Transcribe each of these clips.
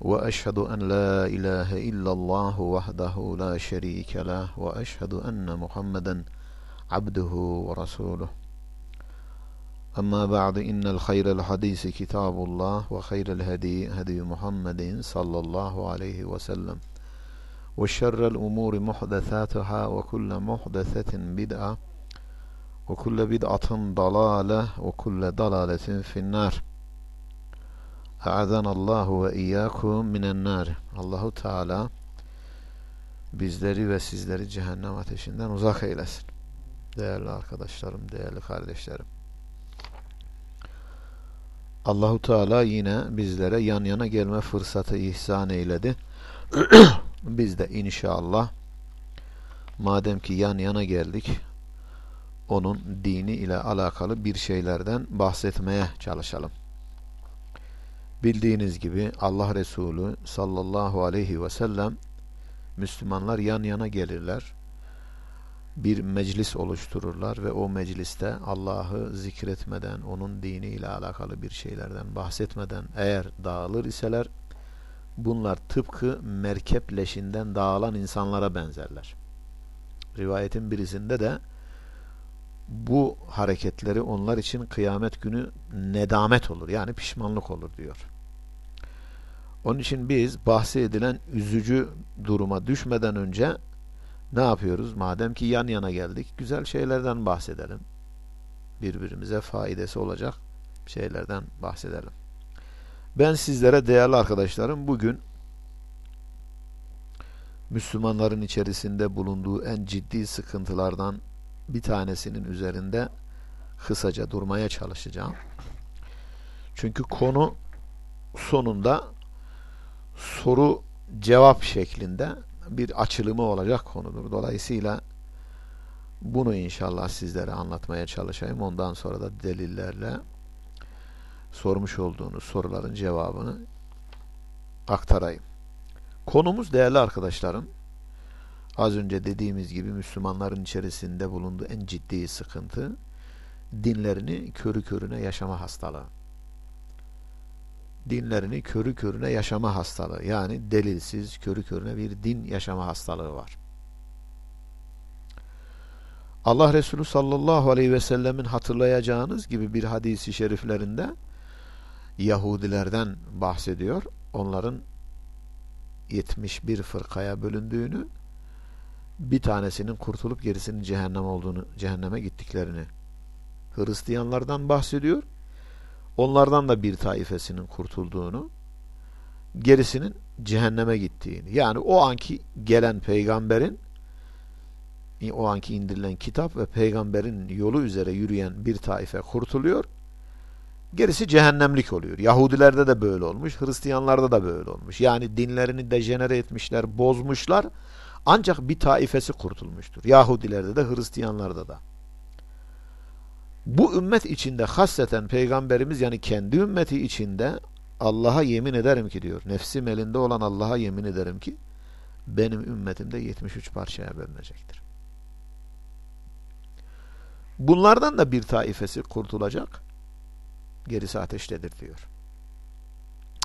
وأشهد أن لا إله إلا الله وحده لا شريك له وأشهد أن محمدا عبده ورسوله. أما بعد إن الخير الحديث كتاب الله وخير الهدي هدي محمد صلى الله عليه وسلم وشر الأمور محدثاتها وكل محدثة بدعة وكل بدعة ضلالة وكل ضلالة في النار. A'azanallahu ve iyyakum minen nar. Allahu Teala bizleri ve sizleri cehennem ateşinden uzak eylesin. Değerli arkadaşlarım, değerli kardeşlerim. Allahu Teala yine bizlere yan yana gelme fırsatı ihsan eyledi. Biz de inşallah madem ki yan yana geldik onun dini ile alakalı bir şeylerden bahsetmeye çalışalım. Bildiğiniz gibi Allah Resulü sallallahu aleyhi ve sellem Müslümanlar yan yana gelirler. Bir meclis oluştururlar ve o mecliste Allah'ı zikretmeden, onun diniyle alakalı bir şeylerden bahsetmeden eğer dağılır iseler bunlar tıpkı merkep leşinden dağılan insanlara benzerler. Rivayetin birisinde de bu hareketleri onlar için kıyamet günü nedamet olur. Yani pişmanlık olur diyor. Onun için biz bahsi edilen üzücü duruma düşmeden önce ne yapıyoruz? Madem ki yan yana geldik, güzel şeylerden bahsedelim. Birbirimize faidesi olacak şeylerden bahsedelim. Ben sizlere değerli arkadaşlarım bugün Müslümanların içerisinde bulunduğu en ciddi sıkıntılardan bir tanesinin üzerinde kısaca durmaya çalışacağım. Çünkü konu sonunda soru cevap şeklinde bir açılımı olacak konudur. Dolayısıyla bunu inşallah sizlere anlatmaya çalışayım. Ondan sonra da delillerle sormuş olduğunuz soruların cevabını aktarayım. Konumuz değerli arkadaşlarım Az önce dediğimiz gibi Müslümanların içerisinde bulunduğu en ciddi sıkıntı dinlerini körü körüne yaşama hastalığı. Dinlerini körü körüne yaşama hastalığı. Yani delilsiz, körü körüne bir din yaşama hastalığı var. Allah Resulü sallallahu aleyhi ve sellemin hatırlayacağınız gibi bir hadisi şeriflerinde Yahudilerden bahsediyor. Onların 71 fırkaya bölündüğünü bir tanesinin kurtulup gerisinin cehennem olduğunu, cehenneme gittiklerini Hristiyanlardan bahsediyor. Onlardan da bir taifesinin kurtulduğunu, gerisinin cehenneme gittiğini. Yani o anki gelen peygamberin o anki indirilen kitap ve peygamberin yolu üzere yürüyen bir taife kurtuluyor. Gerisi cehennemlik oluyor. Yahudilerde de böyle olmuş, Hristiyanlarda da böyle olmuş. Yani dinlerini dejenere etmişler, bozmuşlar. Ancak bir taifesi kurtulmuştur. Yahudilerde de Hristiyanlarda da. Bu ümmet içinde hasseten peygamberimiz yani kendi ümmeti içinde Allah'a yemin ederim ki diyor. Nefsim elinde olan Allah'a yemin ederim ki benim ümmetimde 73 parçaya bölünecektir. Bunlardan da bir taifesi kurtulacak. Gerisi ateştedir diyor.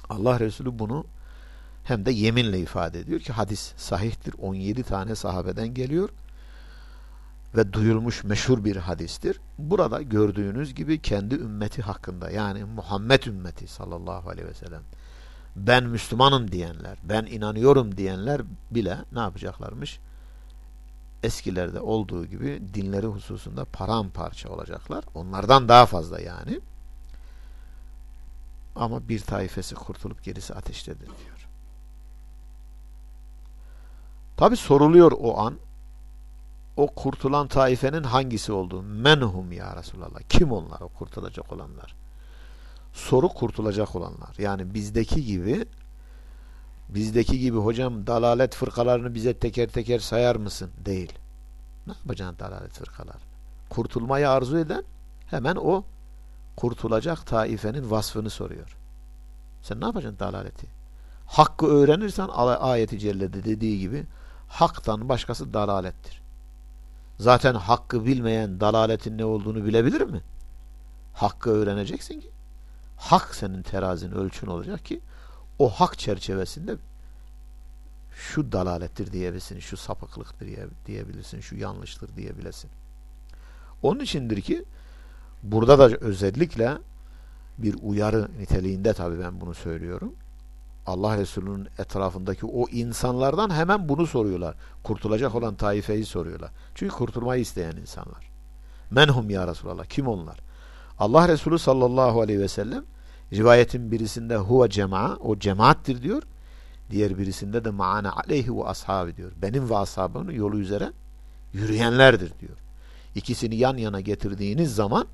Allah Resulü bunu hem de yeminle ifade ediyor ki hadis sahihtir. 17 tane sahabeden geliyor ve duyulmuş meşhur bir hadistir. Burada gördüğünüz gibi kendi ümmeti hakkında yani Muhammed ümmeti sallallahu aleyhi ve sellem ben Müslümanım diyenler, ben inanıyorum diyenler bile ne yapacaklarmış? Eskilerde olduğu gibi dinleri hususunda paramparça olacaklar. Onlardan daha fazla yani. Ama bir taifesi kurtulup gerisi ateştedir diyor. Tabi soruluyor o an o kurtulan taifenin hangisi olduğu. Menhum ya Resulallah. Kim onlar o kurtulacak olanlar? Soru kurtulacak olanlar. Yani bizdeki gibi bizdeki gibi hocam dalalet fırkalarını bize teker teker sayar mısın? Değil. Ne yapacaksın dalalet fırkalar? Kurtulmayı arzu eden hemen o kurtulacak taifenin vasfını soruyor. Sen ne yapacaksın dalaleti? Hakkı öğrenirsen ayeti cellede dediği gibi haktan başkası dalalettir. Zaten hakkı bilmeyen dalaletin ne olduğunu bilebilir mi? Hakkı öğreneceksin ki hak senin terazin ölçün olacak ki o hak çerçevesinde şu dalalettir diyebilirsin, şu sapıklıktır diyebilirsin, şu yanlıştır diyebilirsin. Onun içindir ki burada da özellikle bir uyarı niteliğinde tabii ben bunu söylüyorum. Allah Resulü'nün etrafındaki o insanlardan hemen bunu soruyorlar. Kurtulacak olan taifeyi soruyorlar. Çünkü kurtulmayı isteyen insanlar. Menhum ya Resulallah. Kim onlar? Allah Resulü sallallahu aleyhi ve sellem rivayetin birisinde huve cema'a o cemaattir diyor. Diğer birisinde de maana aleyhi ve ashabı diyor. Benim ve ashabımın yolu üzere yürüyenlerdir diyor. İkisini yan yana getirdiğiniz zaman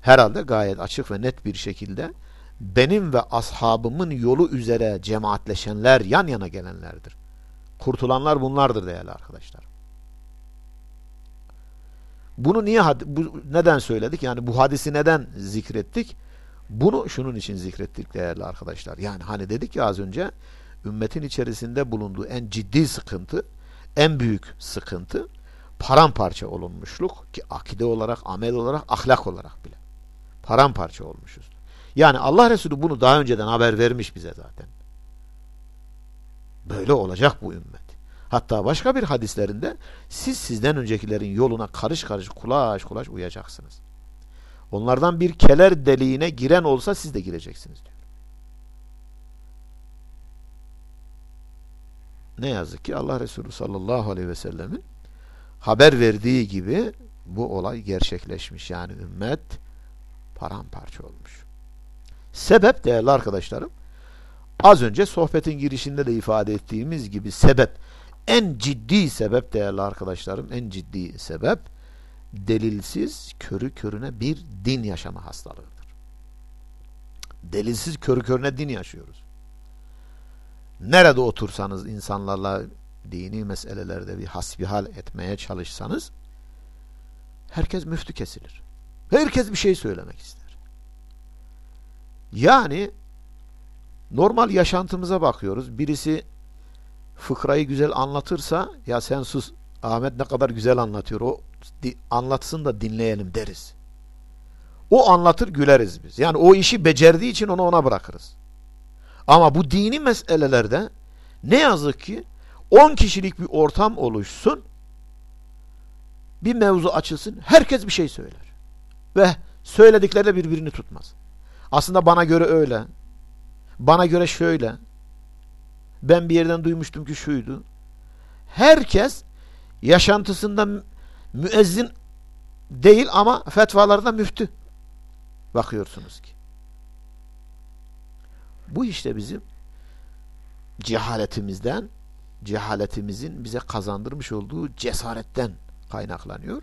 herhalde gayet açık ve net bir şekilde benim ve ashabımın yolu üzere cemaatleşenler yan yana gelenlerdir. Kurtulanlar bunlardır değerli arkadaşlar. Bunu niye bu, neden söyledik? Yani bu hadisi neden zikrettik? Bunu şunun için zikrettik değerli arkadaşlar. Yani hani dedik ya az önce ümmetin içerisinde bulunduğu en ciddi sıkıntı, en büyük sıkıntı paramparça olunmuşluk ki akide olarak, amel olarak, ahlak olarak bile paramparça olmuşuz. Yani Allah Resulü bunu daha önceden haber vermiş bize zaten. Böyle olacak bu ümmet. Hatta başka bir hadislerinde siz sizden öncekilerin yoluna karış karış kulaş kulaş uyacaksınız. Onlardan bir keler deliğine giren olsa siz de gireceksiniz diyor. Ne yazık ki Allah Resulü sallallahu aleyhi ve sellemin haber verdiği gibi bu olay gerçekleşmiş. Yani ümmet paramparça olmuş. Sebep değerli arkadaşlarım az önce sohbetin girişinde de ifade ettiğimiz gibi sebep en ciddi sebep değerli arkadaşlarım en ciddi sebep delilsiz körü körüne bir din yaşama hastalığıdır. Delilsiz körü körüne din yaşıyoruz. Nerede otursanız insanlarla dini meselelerde bir hasbihal etmeye çalışsanız herkes müftü kesilir. Herkes bir şey söylemek ister. Yani normal yaşantımıza bakıyoruz. Birisi fıkrayı güzel anlatırsa ya sen sus Ahmet ne kadar güzel anlatıyor. O anlatsın da dinleyelim deriz. O anlatır güleriz biz. Yani o işi becerdiği için onu ona bırakırız. Ama bu dini meselelerde ne yazık ki 10 kişilik bir ortam oluşsun bir mevzu açılsın herkes bir şey söyler. Ve söyledikleri de birbirini tutmaz. Aslında bana göre öyle. Bana göre şöyle. Ben bir yerden duymuştum ki şuydu. Herkes yaşantısında müezzin değil ama fetvalarda müftü. Bakıyorsunuz ki. Bu işte bizim cehaletimizden, cehaletimizin bize kazandırmış olduğu cesaretten kaynaklanıyor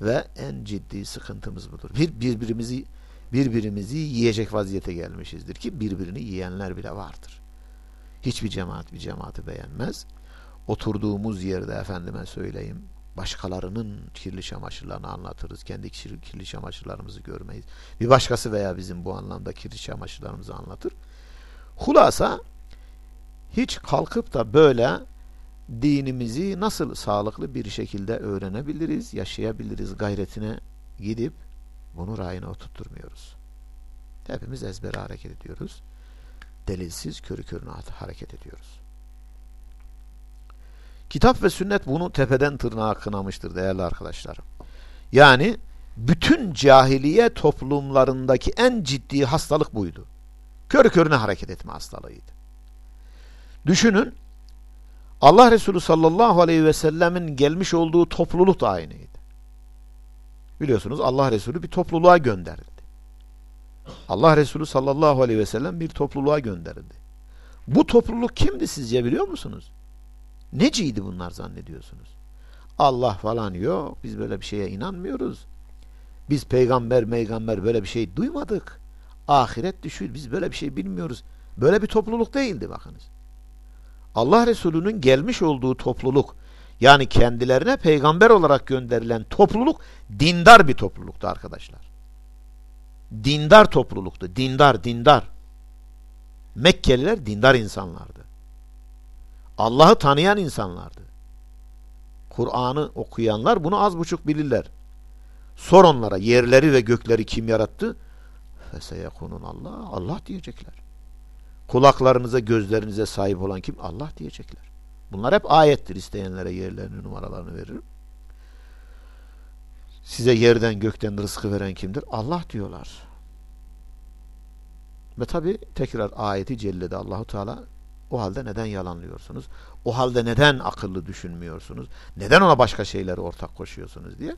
ve en ciddi sıkıntımız budur. Bir birbirimizi birbirimizi yiyecek vaziyete gelmişizdir ki birbirini yiyenler bile vardır. Hiçbir cemaat bir cemaati beğenmez. Oturduğumuz yerde efendime söyleyeyim başkalarının kirli çamaşırlarını anlatırız. Kendi kirli çamaşırlarımızı görmeyiz. Bir başkası veya bizim bu anlamda kirli çamaşırlarımızı anlatır. Hulasa hiç kalkıp da böyle dinimizi nasıl sağlıklı bir şekilde öğrenebiliriz, yaşayabiliriz gayretine gidip bunu rayına oturtturmuyoruz. Hepimiz ezbere hareket ediyoruz. Delilsiz körü körüne hareket ediyoruz. Kitap ve sünnet bunu tepeden tırnağa kınamıştır değerli arkadaşlarım. Yani bütün cahiliye toplumlarındaki en ciddi hastalık buydu. Körü körüne hareket etme hastalığıydı. Düşünün Allah Resulü sallallahu aleyhi ve sellemin gelmiş olduğu topluluk da aynıydı. Biliyorsunuz Allah Resulü bir topluluğa gönderildi. Allah Resulü sallallahu aleyhi ve sellem bir topluluğa gönderildi. Bu topluluk kimdi sizce biliyor musunuz? Neciydi bunlar zannediyorsunuz? Allah falan yok. Biz böyle bir şeye inanmıyoruz. Biz peygamber meygamber böyle bir şey duymadık. Ahiret düşüyor. Biz böyle bir şey bilmiyoruz. Böyle bir topluluk değildi bakınız. Allah Resulü'nün gelmiş olduğu topluluk Yani kendilerine peygamber olarak gönderilen topluluk dindar bir topluluktu arkadaşlar. Dindar topluluktu. Dindar, dindar. Mekkeliler dindar insanlardı. Allah'ı tanıyan insanlardı. Kur'an'ı okuyanlar bunu az buçuk bilirler. Sor onlara yerleri ve gökleri kim yarattı? Feseyekunun Allah. Allah diyecekler. Kulaklarınıza, gözlerinize sahip olan kim? Allah diyecekler. Bunlar hep ayettir. İsteyenlere yerlerini, numaralarını veririm. Size yerden gökten rızkı veren kimdir? Allah diyorlar. Ve tabi tekrar ayeti cellede Allahu Teala o halde neden yalanlıyorsunuz? O halde neden akıllı düşünmüyorsunuz? Neden ona başka şeyleri ortak koşuyorsunuz diye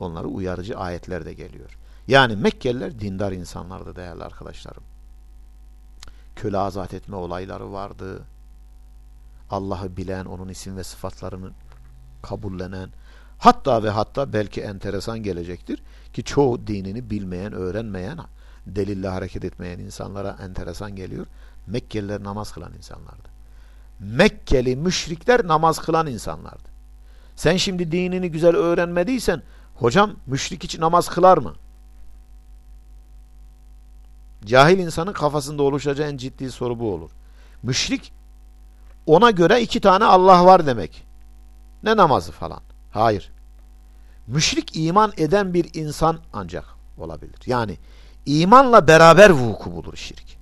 onları uyarıcı ayetler de geliyor. Yani Mekkeliler dindar insanlardı değerli arkadaşlarım. Köle azat etme olayları vardı. Allah'ı bilen, onun isim ve sıfatlarını kabullenen, hatta ve hatta belki enteresan gelecektir ki çoğu dinini bilmeyen, öğrenmeyen, delille hareket etmeyen insanlara enteresan geliyor. Mekkeliler namaz kılan insanlardı. Mekkeli müşrikler namaz kılan insanlardı. Sen şimdi dinini güzel öğrenmediysen, hocam müşrik için namaz kılar mı? Cahil insanın kafasında oluşacağı en ciddi soru bu olur. Müşrik ona göre iki tane Allah var demek. Ne namazı falan. Hayır. Müşrik iman eden bir insan ancak olabilir. Yani imanla beraber vuku bulur şirk.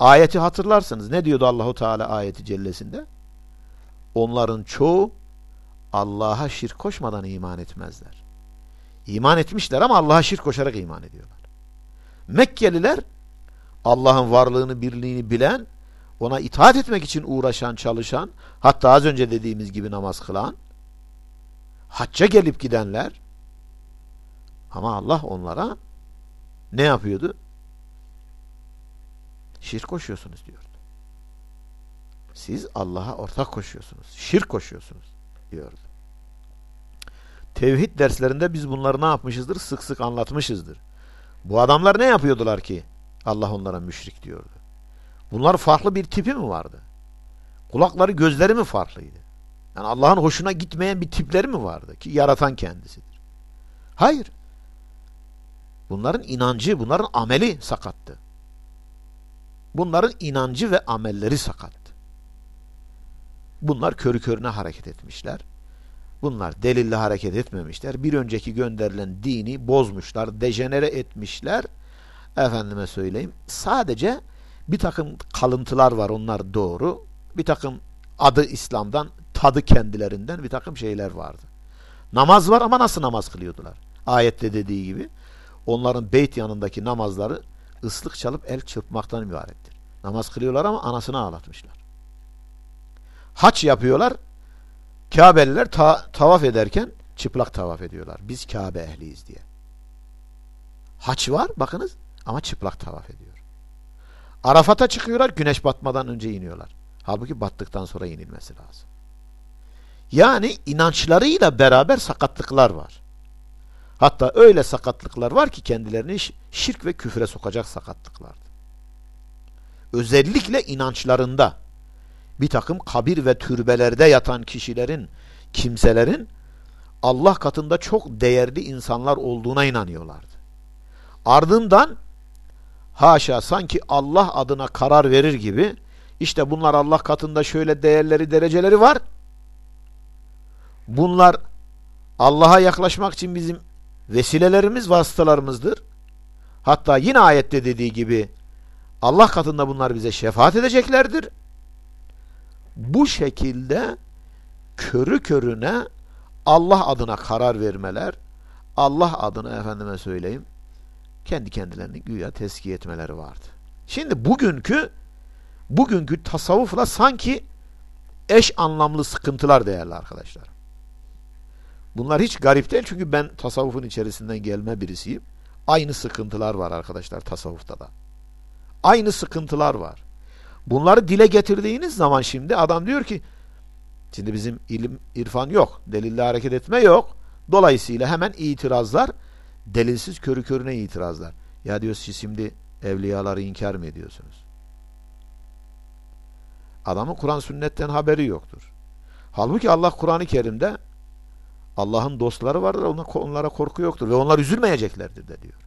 Ayeti hatırlarsınız. Ne diyordu Allahu Teala ayeti cellesinde? Onların çoğu Allah'a şirk koşmadan iman etmezler. İman etmişler ama Allah'a şirk koşarak iman ediyorlar. Mekkeliler Allah'ın varlığını, birliğini bilen ona itaat etmek için uğraşan, çalışan, hatta az önce dediğimiz gibi namaz kılan, hacca gelip gidenler, ama Allah onlara ne yapıyordu? Şirk koşuyorsunuz diyordu. Siz Allah'a ortak koşuyorsunuz, şirk koşuyorsunuz diyordu. Tevhid derslerinde biz bunları ne yapmışızdır? Sık sık anlatmışızdır. Bu adamlar ne yapıyordular ki? Allah onlara müşrik diyordu. Bunlar farklı bir tipi mi vardı? Kulakları gözleri mi farklıydı? Yani Allah'ın hoşuna gitmeyen bir tipleri mi vardı ki yaratan kendisidir? Hayır. Bunların inancı, bunların ameli sakattı. Bunların inancı ve amelleri sakattı. Bunlar körü körüne hareket etmişler. Bunlar delille hareket etmemişler. Bir önceki gönderilen dini bozmuşlar, dejenere etmişler. Efendime söyleyeyim. Sadece bir takım kalıntılar var onlar doğru. Bir takım adı İslam'dan, tadı kendilerinden bir takım şeyler vardı. Namaz var ama nasıl namaz kılıyordular? Ayette dediği gibi onların beyt yanındaki namazları ıslık çalıp el çırpmaktan ibarettir. Namaz kılıyorlar ama anasını ağlatmışlar. Haç yapıyorlar. Kabeliler ta tavaf ederken çıplak tavaf ediyorlar. Biz Kabe ehliyiz diye. Haç var bakınız ama çıplak tavaf ediyor. Arafat'a çıkıyorlar güneş batmadan önce iniyorlar. Halbuki battıktan sonra inilmesi lazım. Yani inançlarıyla beraber sakatlıklar var. Hatta öyle sakatlıklar var ki kendilerini şirk ve küfre sokacak sakatlıklardı. Özellikle inançlarında bir takım kabir ve türbelerde yatan kişilerin, kimselerin Allah katında çok değerli insanlar olduğuna inanıyorlardı. Ardından haşa sanki Allah adına karar verir gibi işte bunlar Allah katında şöyle değerleri dereceleri var. Bunlar Allah'a yaklaşmak için bizim vesilelerimiz, vasıtalarımızdır. Hatta yine ayette dediği gibi Allah katında bunlar bize şefaat edeceklerdir. Bu şekilde körü körüne Allah adına karar vermeler, Allah adına efendime söyleyeyim, kendi kendilerini güya teskiye etmeleri vardı. Şimdi bugünkü bugünkü tasavvufla sanki eş anlamlı sıkıntılar değerli arkadaşlar. Bunlar hiç garip değil çünkü ben tasavvufun içerisinden gelme birisiyim. Aynı sıkıntılar var arkadaşlar tasavvufta da. Aynı sıkıntılar var. Bunları dile getirdiğiniz zaman şimdi adam diyor ki şimdi bizim ilim, irfan yok. Delille hareket etme yok. Dolayısıyla hemen itirazlar delilsiz körü körüne itirazlar. Ya diyor siz şimdi evliyaları inkar mı ediyorsunuz? Adamın Kur'an sünnetten haberi yoktur. Halbuki Allah Kur'an-ı Kerim'de Allah'ın dostları vardır, onlara korku yoktur ve onlar üzülmeyeceklerdir de diyor.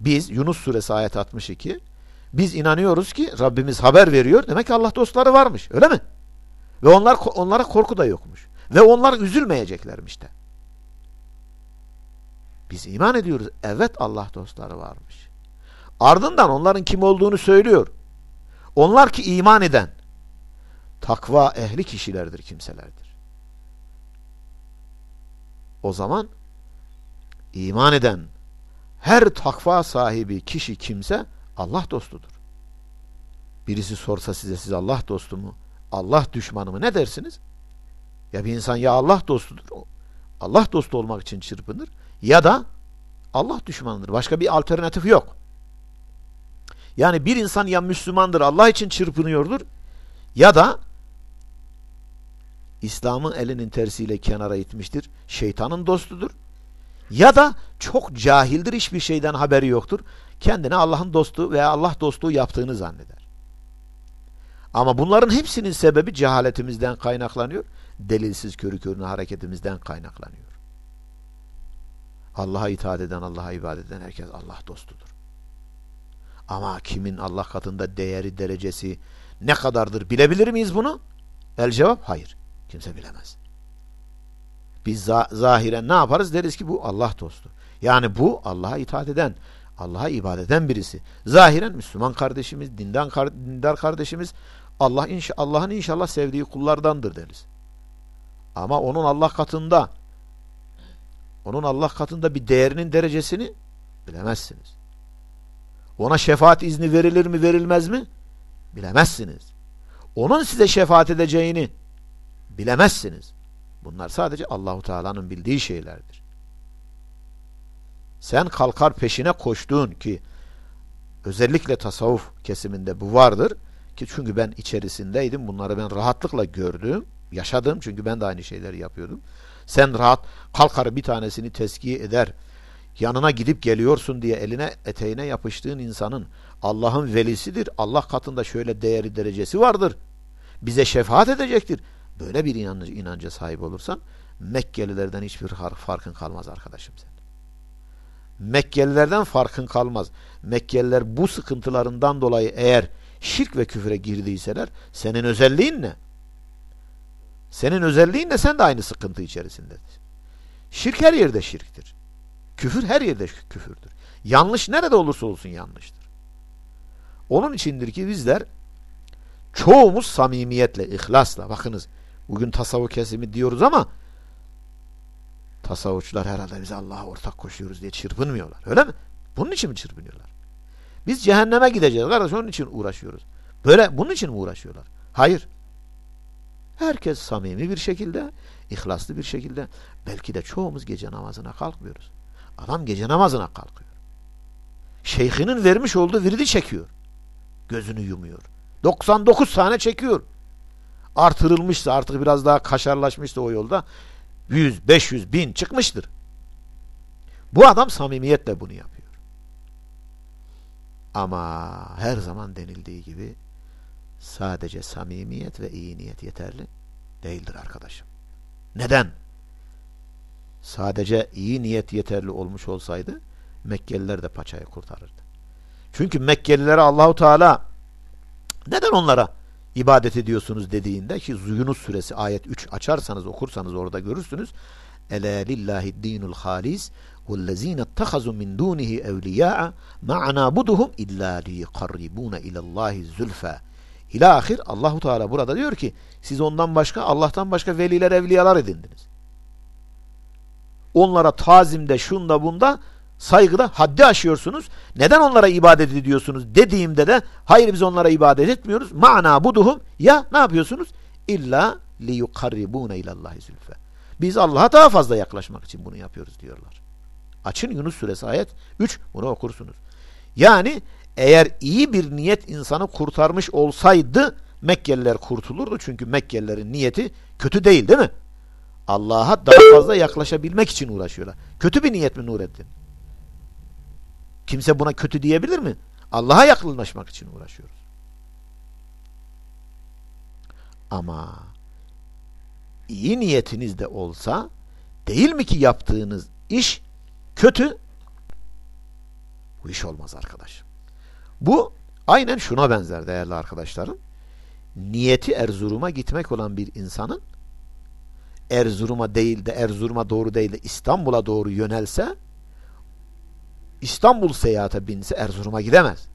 Biz Yunus suresi ayet 62 biz inanıyoruz ki Rabbimiz haber veriyor. Demek ki Allah dostları varmış. Öyle mi? Ve onlar onlara korku da yokmuş. Ve onlar üzülmeyeceklermiş de. Biz iman ediyoruz. Evet Allah dostları varmış. Ardından onların kim olduğunu söylüyor. Onlar ki iman eden takva ehli kişilerdir, kimselerdir. O zaman iman eden her takva sahibi kişi kimse Allah dostudur. Birisi sorsa size siz Allah dostu mu, Allah düşmanı mı ne dersiniz? Ya bir insan ya Allah dostudur, Allah dostu olmak için çırpınır ya da Allah düşmanıdır. Başka bir alternatif yok. Yani bir insan ya Müslümandır, Allah için çırpınıyordur ya da İslam'ın elinin tersiyle kenara itmiştir. Şeytanın dostudur. Ya da çok cahildir, hiçbir şeyden haberi yoktur. Kendine Allah'ın dostu veya Allah dostluğu yaptığını zanneder. Ama bunların hepsinin sebebi cehaletimizden kaynaklanıyor. Delilsiz körü körüne hareketimizden kaynaklanıyor. Allah'a itaat eden, Allah'a ibadet eden herkes Allah dostudur. Ama kimin Allah katında değeri, derecesi ne kadardır bilebilir miyiz bunu? El cevap hayır. Kimse bilemez. Biz zahiren ne yaparız? Deriz ki bu Allah dostu. Yani bu Allah'a itaat eden, Allah'a ibadet eden birisi. Zahiren Müslüman kardeşimiz, dindan, dindar kardeşimiz Allah inş Allah'ın inşallah sevdiği kullardandır deriz. Ama onun Allah katında onun Allah katında bir değerinin derecesini bilemezsiniz. Ona şefaat izni verilir mi verilmez mi? Bilemezsiniz. Onun size şefaat edeceğini bilemezsiniz. Bunlar sadece Allahu Teala'nın bildiği şeylerdir. Sen kalkar peşine koştuğun ki özellikle tasavvuf kesiminde bu vardır ki çünkü ben içerisindeydim. Bunları ben rahatlıkla gördüm, yaşadım çünkü ben de aynı şeyleri yapıyordum. Sen rahat kalkar bir tanesini teskiye eder. Yanına gidip geliyorsun diye eline eteğine yapıştığın insanın Allah'ın velisidir. Allah katında şöyle değeri derecesi vardır. Bize şefaat edecektir. Böyle bir inancı, inanca sahip olursan Mekkelilerden hiçbir farkın kalmaz arkadaşım sen. Mekkelilerden farkın kalmaz. Mekkeliler bu sıkıntılarından dolayı eğer şirk ve küfüre girdiyseler senin özelliğin ne? Senin özelliğin ne? Sen de aynı sıkıntı içerisindesin. Şirk her yerde şirktir. Küfür her yerde küfürdür. Yanlış nerede olursa olsun yanlıştır. Onun içindir ki bizler çoğumuz samimiyetle, ihlasla, bakınız bugün tasavvuf kesimi diyoruz ama tasavvufçular herhalde biz Allah'a ortak koşuyoruz diye çırpınmıyorlar. Öyle mi? Bunun için mi çırpınıyorlar? Biz cehenneme gideceğiz. Kardeş onun için uğraşıyoruz. Böyle bunun için mi uğraşıyorlar? Hayır. Herkes samimi bir şekilde, ihlaslı bir şekilde. Belki de çoğumuz gece namazına kalkmıyoruz. Adam gece namazına kalkıyor. Şeyhinin vermiş olduğu virdi çekiyor. Gözünü yumuyor. 99 tane çekiyor. Artırılmışsa artık biraz daha kaşarlaşmışsa o yolda 100, 500, 1000 çıkmıştır. Bu adam samimiyetle bunu yapıyor. Ama her zaman denildiği gibi sadece samimiyet ve iyi niyet yeterli değildir arkadaşım. Neden? Sadece iyi niyet yeterli olmuş olsaydı Mekkeliler de paçayı kurtarırdı. Çünkü Mekkelilere Allahu Teala neden onlara ibadet ediyorsunuz dediğinde ki Yunus suresi ayet 3 açarsanız okursanız orada görürsünüz. Ele lillahi dinul halis وَالَّذ۪ينَ اتَّخَذُوا مِنْ دُونِهِ اَوْلِيَاءَ مَا نَعْبُدُهُمْ اِلَّا لِيقَرِّبُونَ اِلَى اللّٰهِ زُلْفَى İlâ ahir Allahu Teala burada diyor ki siz ondan başka Allah'tan başka veliler evliyalar edindiniz. Onlara tazimde şunda bunda saygıda haddi aşıyorsunuz. Neden onlara ibadet ediyorsunuz dediğimde de hayır biz onlara ibadet etmiyoruz. Ma'na buduhum ya ne yapıyorsunuz? İlla liyukarribune ilallahi zülfe. Biz Allah'a daha fazla yaklaşmak için bunu yapıyoruz diyorlar. Açın Yunus suresi ayet 3 bunu okursunuz. Yani eğer iyi bir niyet insanı kurtarmış olsaydı Mekkeliler kurtulurdu. Çünkü Mekkelilerin niyeti kötü değil değil mi? Allah'a daha fazla yaklaşabilmek için uğraşıyorlar. Kötü bir niyet mi Nureddin? Kimse buna kötü diyebilir mi? Allah'a yakınlaşmak için uğraşıyoruz. Ama iyi niyetiniz de olsa değil mi ki yaptığınız iş kötü? Bu iş olmaz arkadaş. Bu aynen şuna benzer değerli arkadaşlarım. Niyeti Erzurum'a gitmek olan bir insanın Erzurum'a değil de Erzurum'a doğru değil de İstanbul'a doğru yönelse İstanbul seyahate binse Erzurum'a gidemez.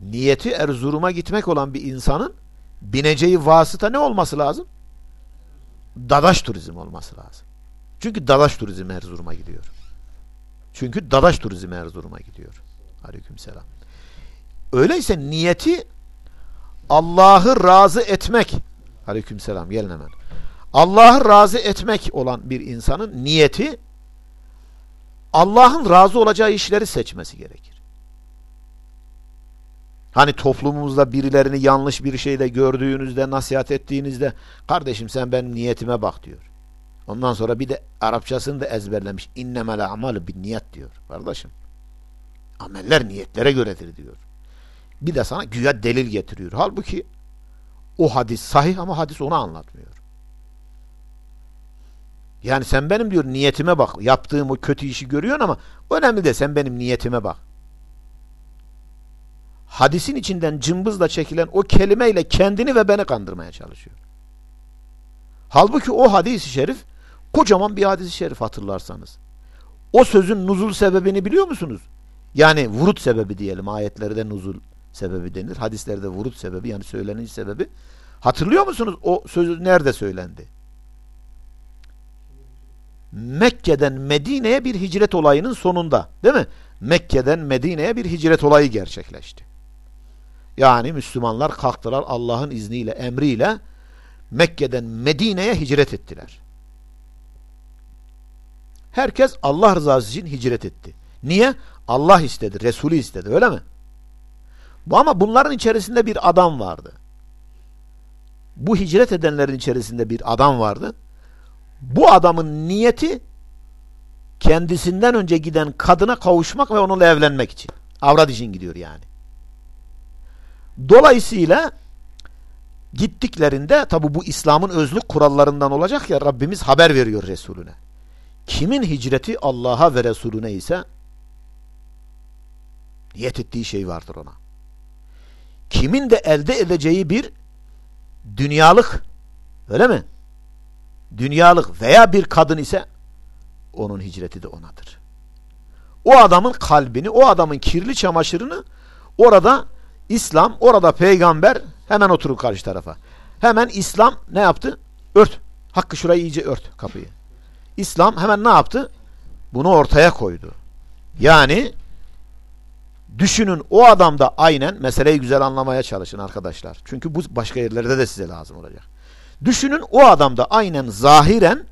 Niyeti Erzurum'a gitmek olan bir insanın bineceği vasıta ne olması lazım? Dadaş turizm olması lazım. Çünkü Dadaş turizm Erzurum'a gidiyor. Çünkü Dadaş turizm Erzurum'a gidiyor. Aleykümselam. Öyleyse niyeti Allah'ı razı etmek. Aleykümselam gelin hemen. Allah'ı razı etmek olan bir insanın niyeti Allah'ın razı olacağı işleri seçmesi gerekir. Hani toplumumuzda birilerini yanlış bir şeyle gördüğünüzde, nasihat ettiğinizde kardeşim sen benim niyetime bak diyor. Ondan sonra bir de Arapçasını da ezberlemiş. İnnemel amalı bin niyet diyor. Kardeşim. Ameller niyetlere göredir diyor. Bir de sana güya delil getiriyor. Halbuki o hadis sahih ama hadis onu anlatmıyor. Yani sen benim diyor niyetime bak. Yaptığım o kötü işi görüyorsun ama önemli de sen benim niyetime bak. Hadisin içinden cımbızla çekilen o kelimeyle kendini ve beni kandırmaya çalışıyor. Halbuki o hadis-i şerif kocaman bir hadis-i şerif hatırlarsanız. O sözün nuzul sebebini biliyor musunuz? Yani vurut sebebi diyelim. Ayetlerde nuzul sebebi denir. Hadislerde vurut sebebi yani söyleniş sebebi. Hatırlıyor musunuz o sözü nerede söylendi? Mekke'den Medine'ye bir hicret olayının sonunda değil mi? Mekke'den Medine'ye bir hicret olayı gerçekleşti. Yani Müslümanlar kalktılar Allah'ın izniyle, emriyle Mekke'den Medine'ye hicret ettiler. Herkes Allah rızası için hicret etti. Niye? Allah istedi, Resulü istedi öyle mi? Bu ama bunların içerisinde bir adam vardı. Bu hicret edenlerin içerisinde bir adam vardı. Bu adamın niyeti kendisinden önce giden kadına kavuşmak ve onunla evlenmek için. Avrat için gidiyor yani. Dolayısıyla gittiklerinde tabi bu İslam'ın özlük kurallarından olacak ya Rabbimiz haber veriyor Resulüne. Kimin hicreti Allah'a ve Resulüne ise niyet ettiği şey vardır ona. Kimin de elde edeceği bir dünyalık öyle mi? Dünyalık veya bir kadın ise onun hicreti de onadır. O adamın kalbini, o adamın kirli çamaşırını orada İslam, orada peygamber hemen oturur karşı tarafa. Hemen İslam ne yaptı? Ört. Hakkı şurayı iyice ört kapıyı. İslam hemen ne yaptı? Bunu ortaya koydu. Yani düşünün o adamda aynen meseleyi güzel anlamaya çalışın arkadaşlar. Çünkü bu başka yerlerde de size lazım olacak. Düşünün o adamda aynen zahiren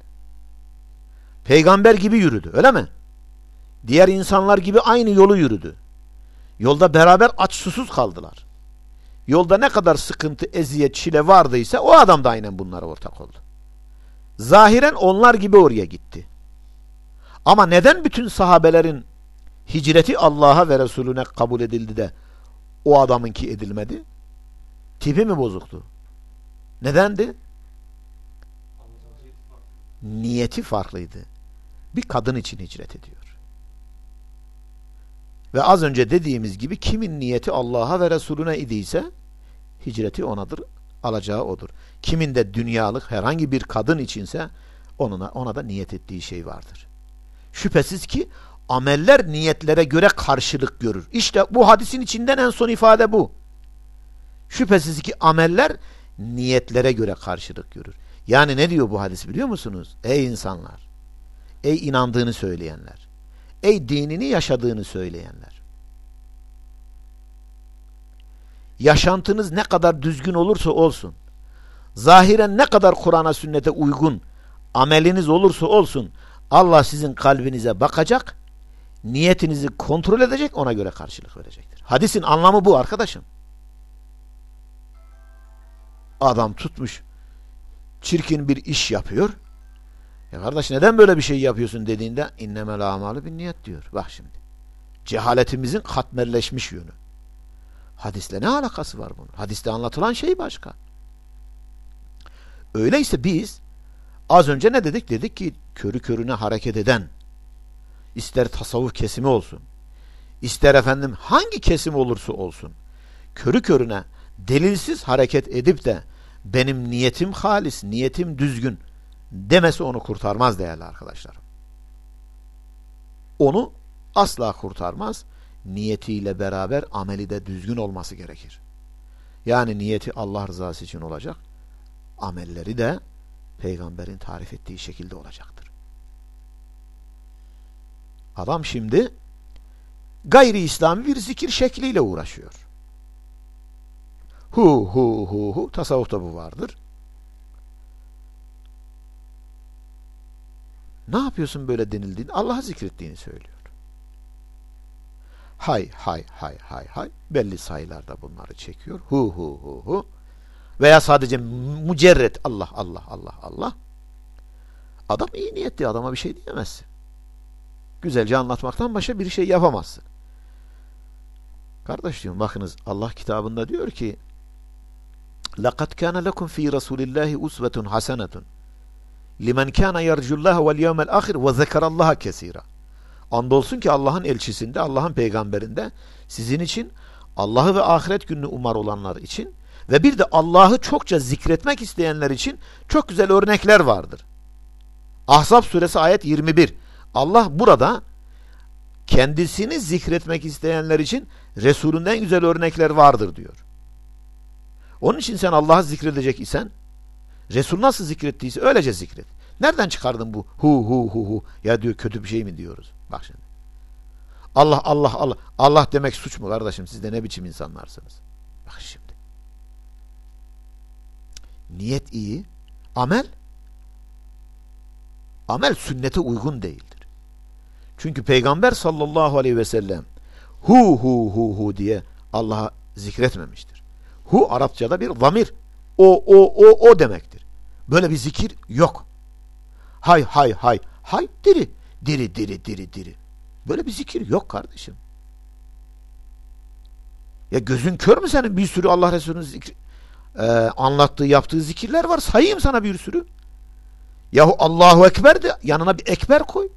peygamber gibi yürüdü öyle mi? Diğer insanlar gibi aynı yolu yürüdü. Yolda beraber aç susuz kaldılar. Yolda ne kadar sıkıntı, eziyet, çile vardıysa o adam da aynen bunlara ortak oldu. Zahiren onlar gibi oraya gitti. Ama neden bütün sahabelerin hicreti Allah'a ve Resulüne kabul edildi de o adamınki edilmedi? Tipi mi bozuktu? Nedendi? Niyeti farklıydı. Bir kadın için hicret ediyor. Ve az önce dediğimiz gibi kimin niyeti Allah'a ve Resulüne idiyse hicreti onadır, alacağı odur. Kimin de dünyalık herhangi bir kadın içinse onuna, ona da niyet ettiği şey vardır. Şüphesiz ki ameller niyetlere göre karşılık görür. İşte bu hadisin içinden en son ifade bu. Şüphesiz ki ameller niyetlere göre karşılık görür. Yani ne diyor bu hadis biliyor musunuz? Ey insanlar! Ey inandığını söyleyenler! Ey dinini yaşadığını söyleyenler! Yaşantınız ne kadar düzgün olursa olsun, zahiren ne kadar Kur'an'a sünnete uygun ameliniz olursa olsun, Allah sizin kalbinize bakacak, niyetinizi kontrol edecek, ona göre karşılık verecektir. Hadisin anlamı bu arkadaşım. Adam tutmuş, çirkin bir iş yapıyor. Ya kardeş neden böyle bir şey yapıyorsun dediğinde innemel amalı bir niyet diyor. Bak şimdi. Cehaletimizin katmerleşmiş yönü. Hadisle ne alakası var bunun? Hadiste anlatılan şey başka. Öyleyse biz az önce ne dedik? Dedik ki körü körüne hareket eden ister tasavvuf kesimi olsun ister efendim hangi kesim olursa olsun körü körüne delilsiz hareket edip de benim niyetim halis, niyetim düzgün demesi onu kurtarmaz değerli arkadaşlarım. Onu asla kurtarmaz. Niyetiyle beraber ameli de düzgün olması gerekir. Yani niyeti Allah rızası için olacak. Amelleri de peygamberin tarif ettiği şekilde olacaktır. Adam şimdi gayri İslami bir zikir şekliyle uğraşıyor. Hu hu hu hu tasavvufta bu vardır. Ne yapıyorsun böyle denildiğini Allah'ı zikrettiğini söylüyor. Hay hay hay hay hay belli sayılarda bunları çekiyor. Hu hu hu hu veya sadece mücerret Allah Allah Allah Allah adam iyi niyetli adama bir şey diyemezsin Güzelce anlatmaktan başka bir şey yapamazsın. Kardeş diyorum bakınız Allah kitabında diyor ki لَقَدْ كَانَ لَكُمْ ف۪ي رَسُولِ اللّٰهِ اُسْوَةٌ حَسَنَةٌ limen kana yercullaha vel yevmel ahir ve zekerallaha kesira. Andolsun ki Allah'ın elçisinde, Allah'ın peygamberinde sizin için Allah'ı ve ahiret gününü umar olanlar için ve bir de Allah'ı çokça zikretmek isteyenler için çok güzel örnekler vardır. Ahzab suresi ayet 21. Allah burada kendisini zikretmek isteyenler için Resulünden güzel örnekler vardır diyor. Onun için sen Allah'ı zikredecek isen Resul nasıl zikrettiyse öylece zikret. Nereden çıkardın bu hu hu hu hu ya diyor kötü bir şey mi diyoruz? Bak şimdi. Allah Allah Allah Allah demek suç mu kardeşim? Siz de ne biçim insanlarsınız? Bak şimdi. Niyet iyi. Amel amel sünnete uygun değildir. Çünkü Peygamber sallallahu aleyhi ve sellem hu hu hu hu diye Allah'a zikretmemiştir. Hu Arapçada bir zamir. O o o o demektir. Böyle bir zikir yok. Hay hay hay hay diri diri diri diri diri. Böyle bir zikir yok kardeşim. Ya gözün kör mü senin? Bir sürü Allah Resulü'nün zikri, e, anlattığı, yaptığı zikirler var. Sayayım sana bir sürü. Yahu Allahu Ekber de yanına bir ekber koy.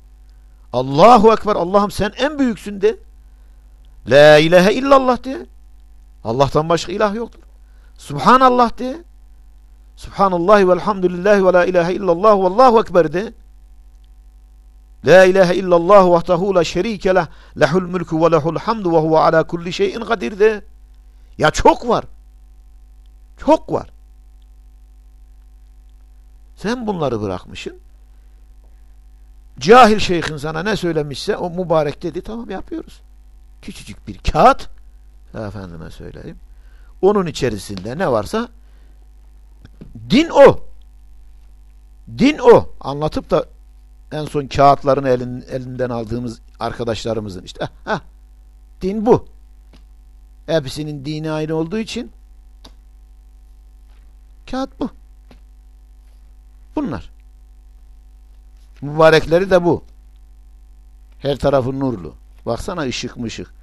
Allahu Ekber Allah'ım sen en büyüksün de. La ilahe illallah de. Allah'tan başka ilah yoktur. Subhanallah de. Subhanallah ve elhamdülillahi ve la ilahe illallah ve allahu ekber de. La ilahe illallah vahdahu la şerike leh lehul mülkü ve lehul hamdu ve huve ala kulli şeyin kadir de. Ya çok var. Çok var. Sen bunları bırakmışsın. Cahil şeyhin sana ne söylemişse o mübarek dedi tamam yapıyoruz. Küçücük bir kağıt efendime söyleyeyim. Onun içerisinde ne varsa din o. Din o. Anlatıp da en son kağıtlarını elin, elinden aldığımız arkadaşlarımızın işte heh, heh, din bu. Hepsinin dini aynı olduğu için kağıt bu. Bunlar. Mübarekleri de bu. Her tarafı nurlu. Baksana ışık mışık.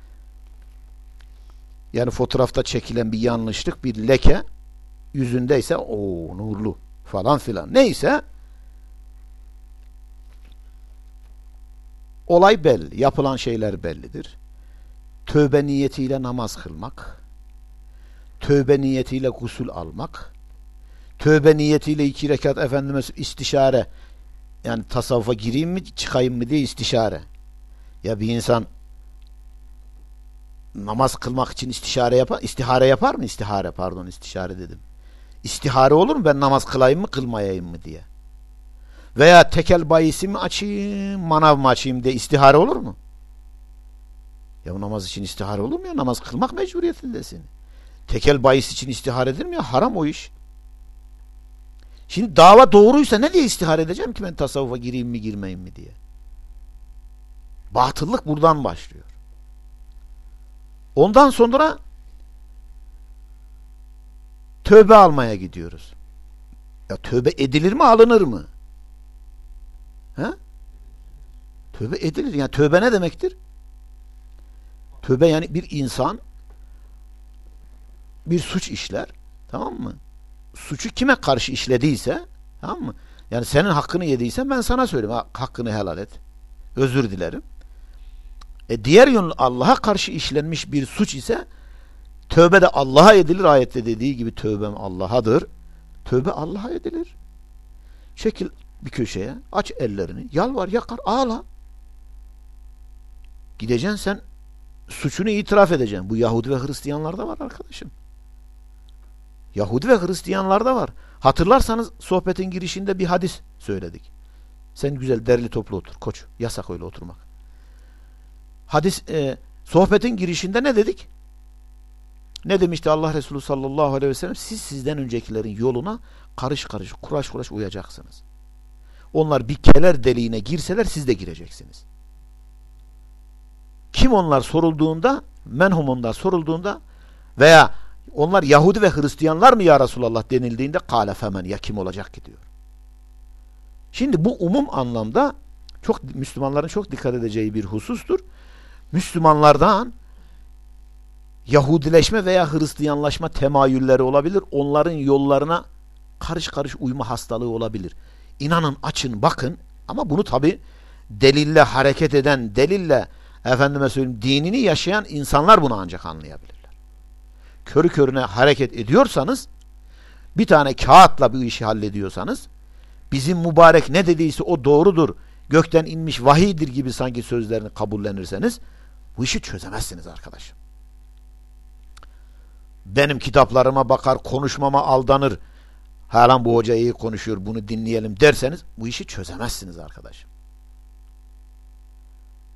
Yani fotoğrafta çekilen bir yanlışlık, bir leke yüzündeyse o nurlu falan filan. Neyse olay belli. Yapılan şeyler bellidir. Tövbe niyetiyle namaz kılmak, tövbe niyetiyle gusül almak, tövbe niyetiyle iki rekat efendime istişare yani tasavvufa gireyim mi çıkayım mı diye istişare. Ya bir insan namaz kılmak için istişare yapar, istihare yapar mı? İstihare pardon istişare dedim. İstihare olur mu ben namaz kılayım mı kılmayayım mı diye. Veya tekel bayisi mi açayım, manav mı açayım diye istihare olur mu? Ya namaz için istihare olur mu ya? Namaz kılmak mecburiyetindesin. Tekel bayisi için istihare edilir mi ya? Haram o iş. Şimdi dava doğruysa ne diye istihare edeceğim ki ben tasavvufa gireyim mi girmeyeyim mi diye. Batıllık buradan başlıyor. Ondan sonra tövbe almaya gidiyoruz. Ya tövbe edilir mi alınır mı? He? Tövbe edilir. Yani tövbe ne demektir? Tövbe yani bir insan bir suç işler. Tamam mı? Suçu kime karşı işlediyse tamam mı? Yani senin hakkını yediyse ben sana söyleyeyim. Hakkını helal et. Özür dilerim. E diğer yönlü Allah'a karşı işlenmiş bir suç ise tövbe de Allah'a edilir ayette dediği gibi tövbem Allah'adır. Tövbe Allah'a edilir. Çekil bir köşeye, aç ellerini, yalvar, yakar, ağla. Gideceksin sen suçunu itiraf edeceksin. Bu Yahudi ve Hristiyanlarda var arkadaşım. Yahudi ve Hristiyanlarda var. Hatırlarsanız sohbetin girişinde bir hadis söyledik. Sen güzel derli toplu otur koç. Yasak öyle oturmak. Hadis e, sohbetin girişinde ne dedik? Ne demişti Allah Resulü sallallahu aleyhi ve sellem? Siz sizden öncekilerin yoluna karış karış, kuraş kuraş uyacaksınız. Onlar bir keler deliğine girseler siz de gireceksiniz. Kim onlar sorulduğunda, menhum onlar sorulduğunda veya onlar Yahudi ve Hristiyanlar mı ya Resulallah denildiğinde kâle femen ya kim olacak ki diyor. Şimdi bu umum anlamda çok Müslümanların çok dikkat edeceği bir husustur. Müslümanlardan Yahudileşme veya Hristiyanlaşma temayülleri olabilir. Onların yollarına karış karış uyma hastalığı olabilir. İnanın açın bakın ama bunu tabi delille hareket eden, delille efendime söyleyeyim dinini yaşayan insanlar bunu ancak anlayabilirler. Körü körüne hareket ediyorsanız bir tane kağıtla bir işi hallediyorsanız bizim mübarek ne dediyse o doğrudur. Gökten inmiş vahiydir gibi sanki sözlerini kabullenirseniz bu işi çözemezsiniz arkadaşım. Benim kitaplarıma bakar, konuşmama aldanır. Halan bu hoca iyi konuşuyor, bunu dinleyelim derseniz bu işi çözemezsiniz arkadaşım.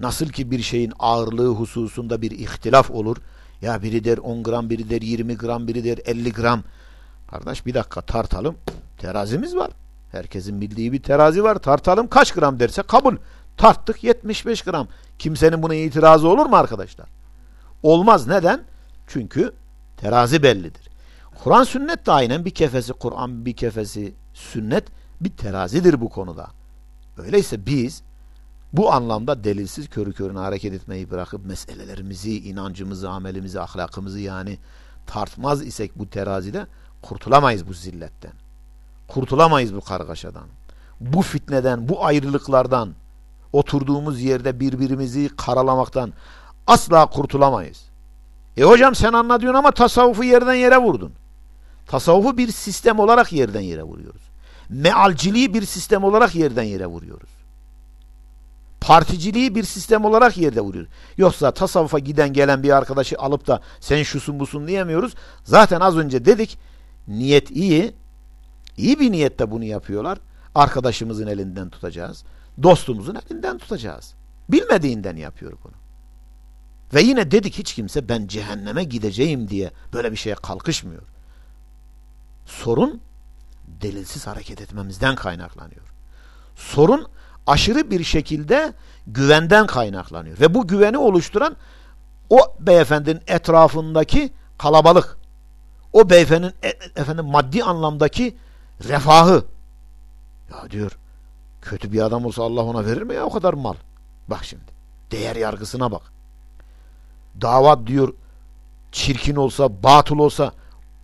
Nasıl ki bir şeyin ağırlığı hususunda bir ihtilaf olur. Ya biri der 10 gram, biri der 20 gram, biri der 50 gram. Kardeş bir dakika tartalım. Terazimiz var. Herkesin bildiği bir terazi var. Tartalım kaç gram derse kabul. Tarttık 75 gram. Kimsenin buna itirazı olur mu arkadaşlar? Olmaz. Neden? Çünkü terazi bellidir. Kur'an sünnet de aynen bir kefesi Kur'an bir kefesi sünnet bir terazidir bu konuda. Öyleyse biz bu anlamda delilsiz körü körüne hareket etmeyi bırakıp meselelerimizi, inancımızı, amelimizi, ahlakımızı yani tartmaz isek bu terazide kurtulamayız bu zilletten. Kurtulamayız bu kargaşadan. Bu fitneden, bu ayrılıklardan, oturduğumuz yerde birbirimizi karalamaktan asla kurtulamayız. E hocam sen anlatıyorsun ama tasavvufu yerden yere vurdun. Tasavvufu bir sistem olarak yerden yere vuruyoruz. Mealciliği bir sistem olarak yerden yere vuruyoruz. Particiliği bir sistem olarak yerde vuruyoruz. Yoksa tasavvufa giden gelen bir arkadaşı alıp da sen şusun busun diyemiyoruz. Zaten az önce dedik niyet iyi. İyi bir niyette bunu yapıyorlar. Arkadaşımızın elinden tutacağız. Dostumuzun elinden tutacağız. Bilmediğinden yapıyor bunu. Ve yine dedik hiç kimse ben cehenneme gideceğim diye böyle bir şeye kalkışmıyor. Sorun delilsiz hareket etmemizden kaynaklanıyor. Sorun aşırı bir şekilde güvenden kaynaklanıyor. Ve bu güveni oluşturan o beyefendinin etrafındaki kalabalık. O beyefendinin e, efendim maddi anlamdaki refahı. Ya diyor kötü bir adam olsa Allah ona verir mi ya o kadar mal? Bak şimdi değer yargısına bak. Davat diyor çirkin olsa, batıl olsa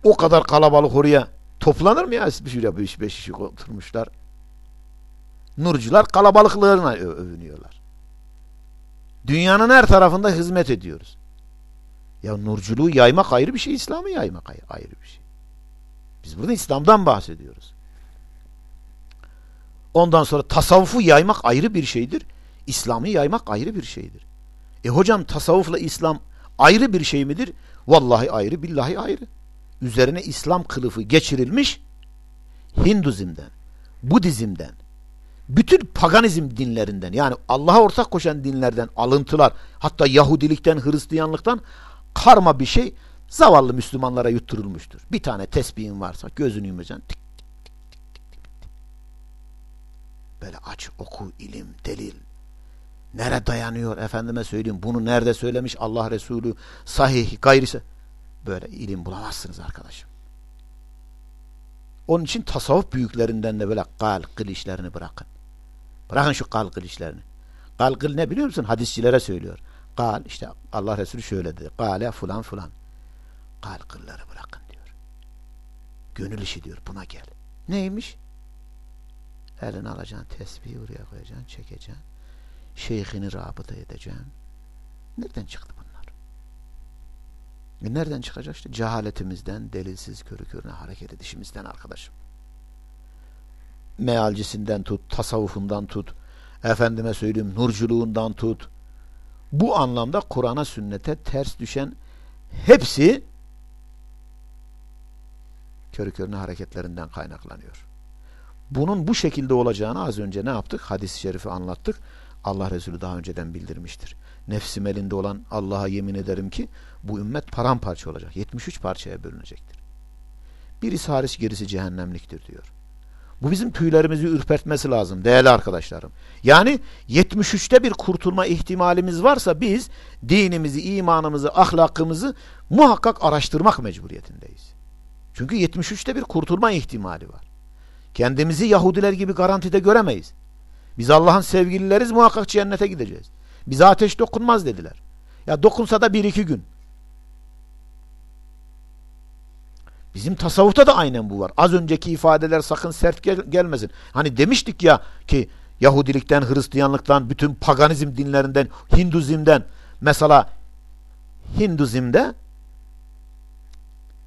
o kadar kalabalık oraya toplanır mı ya? Bir şuraya beş, beş kişi oturmuşlar. Nurcular kalabalıklarına övünüyorlar. Dünyanın her tarafında hizmet ediyoruz. Ya nurculuğu yaymak ayrı bir şey, İslam'ı yaymak ayrı bir şey. Biz burada İslam'dan bahsediyoruz. Ondan sonra tasavvufu yaymak ayrı bir şeydir. İslam'ı yaymak ayrı bir şeydir. E hocam tasavvufla İslam ayrı bir şey midir? Vallahi ayrı, billahi ayrı. Üzerine İslam kılıfı geçirilmiş Hinduzimden, Budizm'den, bütün paganizm dinlerinden yani Allah'a ortak koşan dinlerden alıntılar hatta Yahudilikten, Hristiyanlıktan karma bir şey zavallı Müslümanlara yutturulmuştur. Bir tane tesbihin varsa gözünü yumacaksın. Böyle aç, oku, ilim, delil. Nere dayanıyor efendime söyleyeyim. Bunu nerede söylemiş Allah Resulü sahih gayrisi. Böyle ilim bulamazsınız arkadaşım. Onun için tasavvuf büyüklerinden de böyle gal kıl bırakın. Bırakın şu kal kıl işlerini. Kal kıl ne biliyor musun? Hadisçilere söylüyor. Kal işte Allah Resulü şöyle dedi. Kale fulan fulan. Kal kılları bırakın diyor. Gönül işi diyor buna gel. Neymiş? Elini alacaksın, tesbihi oraya koyacaksın, çekeceksin. Şeyhini rabıta edeceksin. Nereden çıktı bunlar? E nereden çıkacak işte? Cehaletimizden, delilsiz körü körüne hareket edişimizden arkadaşım. Mealcisinden tut, tasavvufundan tut, efendime söyleyeyim nurculuğundan tut. Bu anlamda Kur'an'a sünnete ters düşen hepsi körü körüne hareketlerinden kaynaklanıyor. Bunun bu şekilde olacağını az önce ne yaptık? Hadis-i şerifi anlattık. Allah Resulü daha önceden bildirmiştir. Nefsim elinde olan Allah'a yemin ederim ki bu ümmet paramparça olacak. 73 parçaya bölünecektir. Birisi hariç gerisi cehennemliktir diyor. Bu bizim tüylerimizi ürpertmesi lazım değerli arkadaşlarım. Yani 73'te bir kurtulma ihtimalimiz varsa biz dinimizi, imanımızı, ahlakımızı muhakkak araştırmak mecburiyetindeyiz. Çünkü 73'te bir kurtulma ihtimali var. Kendimizi Yahudiler gibi garantide göremeyiz. Biz Allah'ın sevgilileriz muhakkak cennete gideceğiz. Bize ateş dokunmaz dediler. Ya dokunsa da bir iki gün. Bizim tasavvufta da aynen bu var. Az önceki ifadeler sakın sert gel gelmesin. Hani demiştik ya ki Yahudilikten, Hristiyanlıktan, bütün paganizm dinlerinden, Hinduzimden mesela Hinduzimde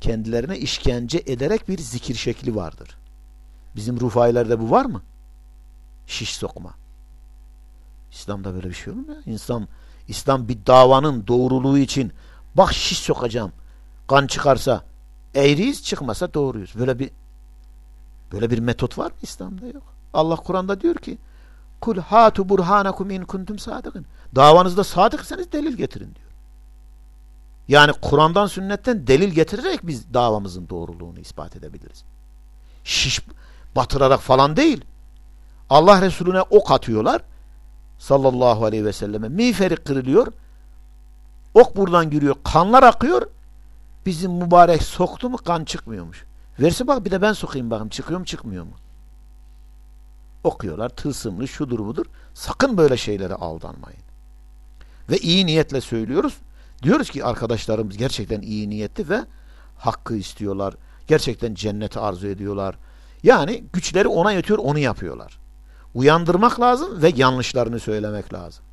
kendilerine işkence ederek bir zikir şekli vardır. Bizim rufailerde bu var mı? Şiş sokma. İslam'da böyle bir şey olur mu ya? İslam, İslam bir davanın doğruluğu için bak şiş sokacağım. Kan çıkarsa eğriyiz çıkmasa doğruyuz. Böyle bir böyle bir metot var mı İslam'da yok. Allah Kur'an'da diyor ki Kul hatu burhanakum in kuntum sadıkın. Davanızda sadıksanız delil getirin diyor. Yani Kur'an'dan sünnetten delil getirerek biz davamızın doğruluğunu ispat edebiliriz. Şiş batırarak falan değil. Allah Resulüne ok atıyorlar. Sallallahu aleyhi ve selleme. Miğferi kırılıyor. Ok buradan giriyor. Kanlar akıyor. Bizim mübarek soktu mu kan çıkmıyormuş. Verse bak bir de ben sokayım bakayım çıkıyor mu çıkmıyor mu? Okuyorlar tılsımlı şudur budur. Sakın böyle şeylere aldanmayın. Ve iyi niyetle söylüyoruz. Diyoruz ki arkadaşlarımız gerçekten iyi niyetli ve hakkı istiyorlar. Gerçekten cenneti arzu ediyorlar. Yani güçleri ona yetiyor onu yapıyorlar. Uyandırmak lazım ve yanlışlarını söylemek lazım.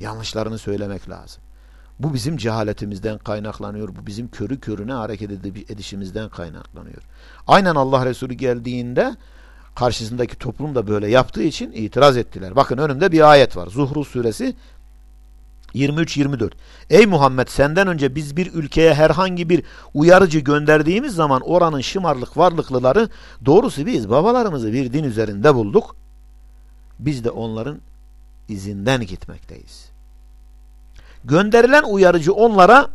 Yanlışlarını söylemek lazım. Bu bizim cehaletimizden kaynaklanıyor. Bu bizim körü körüne hareket edişimizden kaynaklanıyor. Aynen Allah Resulü geldiğinde karşısındaki toplum da böyle yaptığı için itiraz ettiler. Bakın önümde bir ayet var. Zuhruf suresi 23-24 Ey Muhammed senden önce biz bir ülkeye herhangi bir uyarıcı gönderdiğimiz zaman oranın şımarlık varlıklıları doğrusu biz babalarımızı bir din üzerinde bulduk. Biz de onların izinden gitmekteyiz. Gönderilen uyarıcı onlara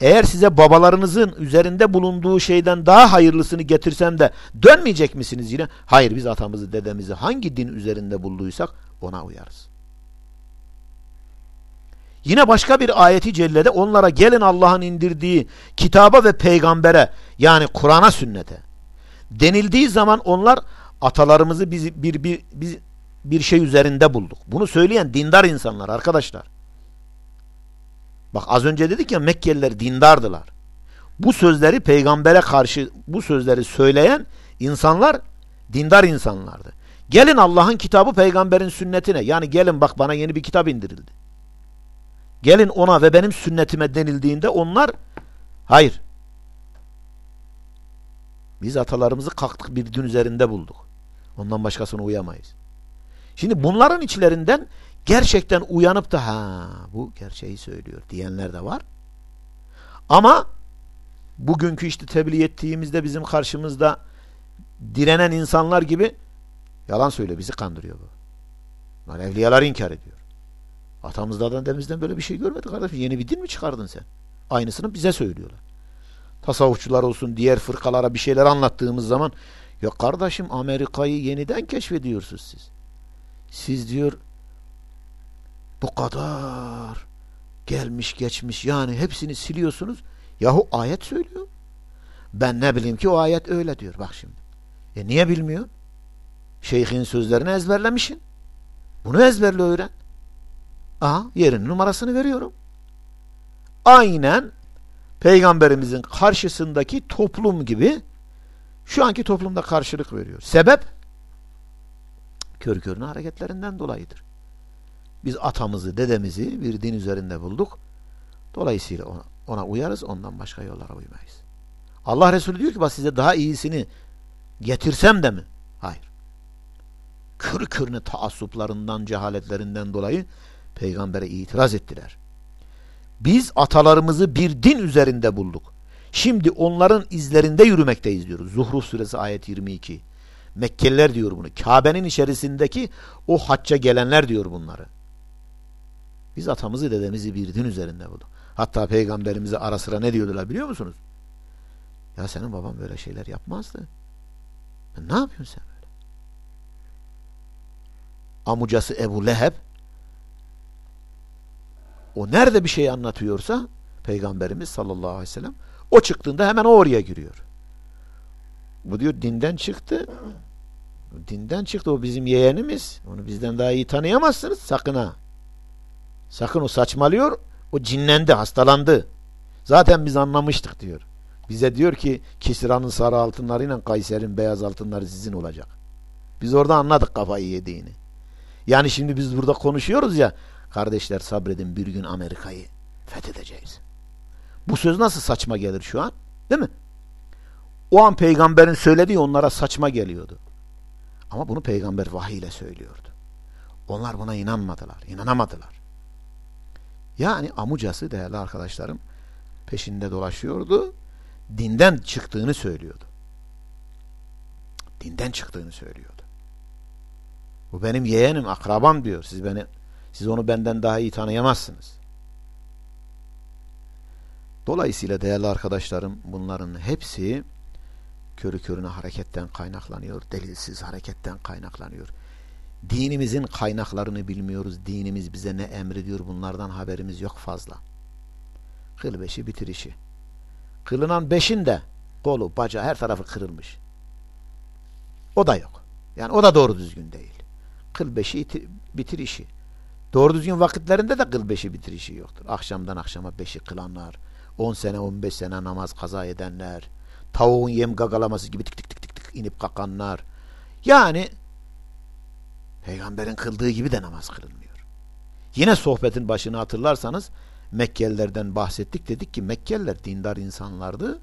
eğer size babalarınızın üzerinde bulunduğu şeyden daha hayırlısını getirsem de dönmeyecek misiniz yine? Hayır biz atamızı dedemizi hangi din üzerinde bulduysak ona uyarız. Yine başka bir ayeti cellede onlara gelin Allah'ın indirdiği kitaba ve peygambere yani Kur'an'a sünnete denildiği zaman onlar atalarımızı biz bir, bir, biz bir şey üzerinde bulduk. Bunu söyleyen dindar insanlar arkadaşlar. Bak az önce dedik ya Mekkeliler dindardılar. Bu sözleri peygambere karşı bu sözleri söyleyen insanlar dindar insanlardı. Gelin Allah'ın kitabı peygamberin sünnetine. Yani gelin bak bana yeni bir kitap indirildi. Gelin ona ve benim sünnetime denildiğinde onlar hayır. Biz atalarımızı kalktık bir din üzerinde bulduk. Ondan başkasına uyamayız. Şimdi bunların içlerinden gerçekten uyanıp da ha bu gerçeği söylüyor diyenler de var. Ama bugünkü işte tebliğ ettiğimizde bizim karşımızda direnen insanlar gibi yalan söylüyor bizi kandırıyor bu. Yani evliyalar inkar ediyor. Atamızdan demizden böyle bir şey görmedik kardeşim. Yeni bir din mi çıkardın sen? Aynısını bize söylüyorlar. Tasavvufçular olsun diğer fırkalara bir şeyler anlattığımız zaman ya kardeşim Amerika'yı yeniden keşfediyorsunuz siz. Siz diyor bu kadar gelmiş geçmiş yani hepsini siliyorsunuz. Yahu ayet söylüyor. Ben ne bileyim ki o ayet öyle diyor. Bak şimdi. E niye bilmiyor? Şeyhin sözlerini ezberlemişsin. Bunu ezberle öğren. Aha yerin numarasını veriyorum. Aynen Peygamberimizin karşısındaki toplum gibi şu anki toplumda karşılık veriyor. Sebep? Kör körüne hareketlerinden dolayıdır. Biz atamızı, dedemizi bir din üzerinde bulduk. Dolayısıyla ona, ona uyarız, ondan başka yollara uymayız. Allah Resulü diyor ki bak size daha iyisini getirsem de mi? Hayır. Kör körüne taassuplarından, cehaletlerinden dolayı peygambere itiraz ettiler. Biz atalarımızı bir din üzerinde bulduk. Şimdi onların izlerinde yürümekteyiz diyoruz. Zuhruf suresi ayet 22. Mekkeliler diyor bunu. Kabe'nin içerisindeki o hacca gelenler diyor bunları. Biz atamızı dedemizi bir din üzerinde bulduk. Hatta peygamberimize ara sıra ne diyordular biliyor musunuz? Ya senin baban böyle şeyler yapmazdı. ne yapıyorsun sen böyle? Amucası Ebu Leheb o nerede bir şey anlatıyorsa Peygamberimiz sallallahu aleyhi ve sellem o çıktığında hemen oraya giriyor. Bu diyor dinden çıktı. Dinden çıktı o bizim yeğenimiz. Onu bizden daha iyi tanıyamazsınız sakın ha. Sakın o saçmalıyor. O cinlendi, hastalandı. Zaten biz anlamıştık diyor. Bize diyor ki Kisra'nın sarı altınlarıyla Kayser'in beyaz altınları sizin olacak. Biz orada anladık kafayı yediğini. Yani şimdi biz burada konuşuyoruz ya kardeşler sabredin bir gün Amerika'yı fethedeceğiz. Bu söz nasıl saçma gelir şu an? Değil mi? O an peygamberin söylediği onlara saçma geliyordu. Ama bunu peygamber vahiy ile söylüyordu. Onlar buna inanmadılar, inanamadılar. Yani amucası değerli arkadaşlarım peşinde dolaşıyordu. Dinden çıktığını söylüyordu. Dinden çıktığını söylüyordu. Bu benim yeğenim, akrabam diyor. Siz beni siz onu benden daha iyi tanıyamazsınız. Dolayısıyla değerli arkadaşlarım bunların hepsi körü körüne hareketten kaynaklanıyor. Delilsiz hareketten kaynaklanıyor. Dinimizin kaynaklarını bilmiyoruz. Dinimiz bize ne emrediyor bunlardan haberimiz yok fazla. Kıl beşi bitir işi. Kılınan beşin de kolu, bacağı her tarafı kırılmış. O da yok. Yani o da doğru düzgün değil. Kıl beşi bitir işi. Doğru düzgün vakitlerinde de kıl beşi bitir işi yoktur. Akşamdan akşama beşi kılanlar, 10 sene 15 sene namaz kaza edenler, tavuğun yem gagalaması gibi tık tık tık tık tık inip kakanlar. Yani peygamberin kıldığı gibi de namaz kılınmıyor. Yine sohbetin başını hatırlarsanız Mekkelilerden bahsettik. Dedik ki Mekkeliler dindar insanlardı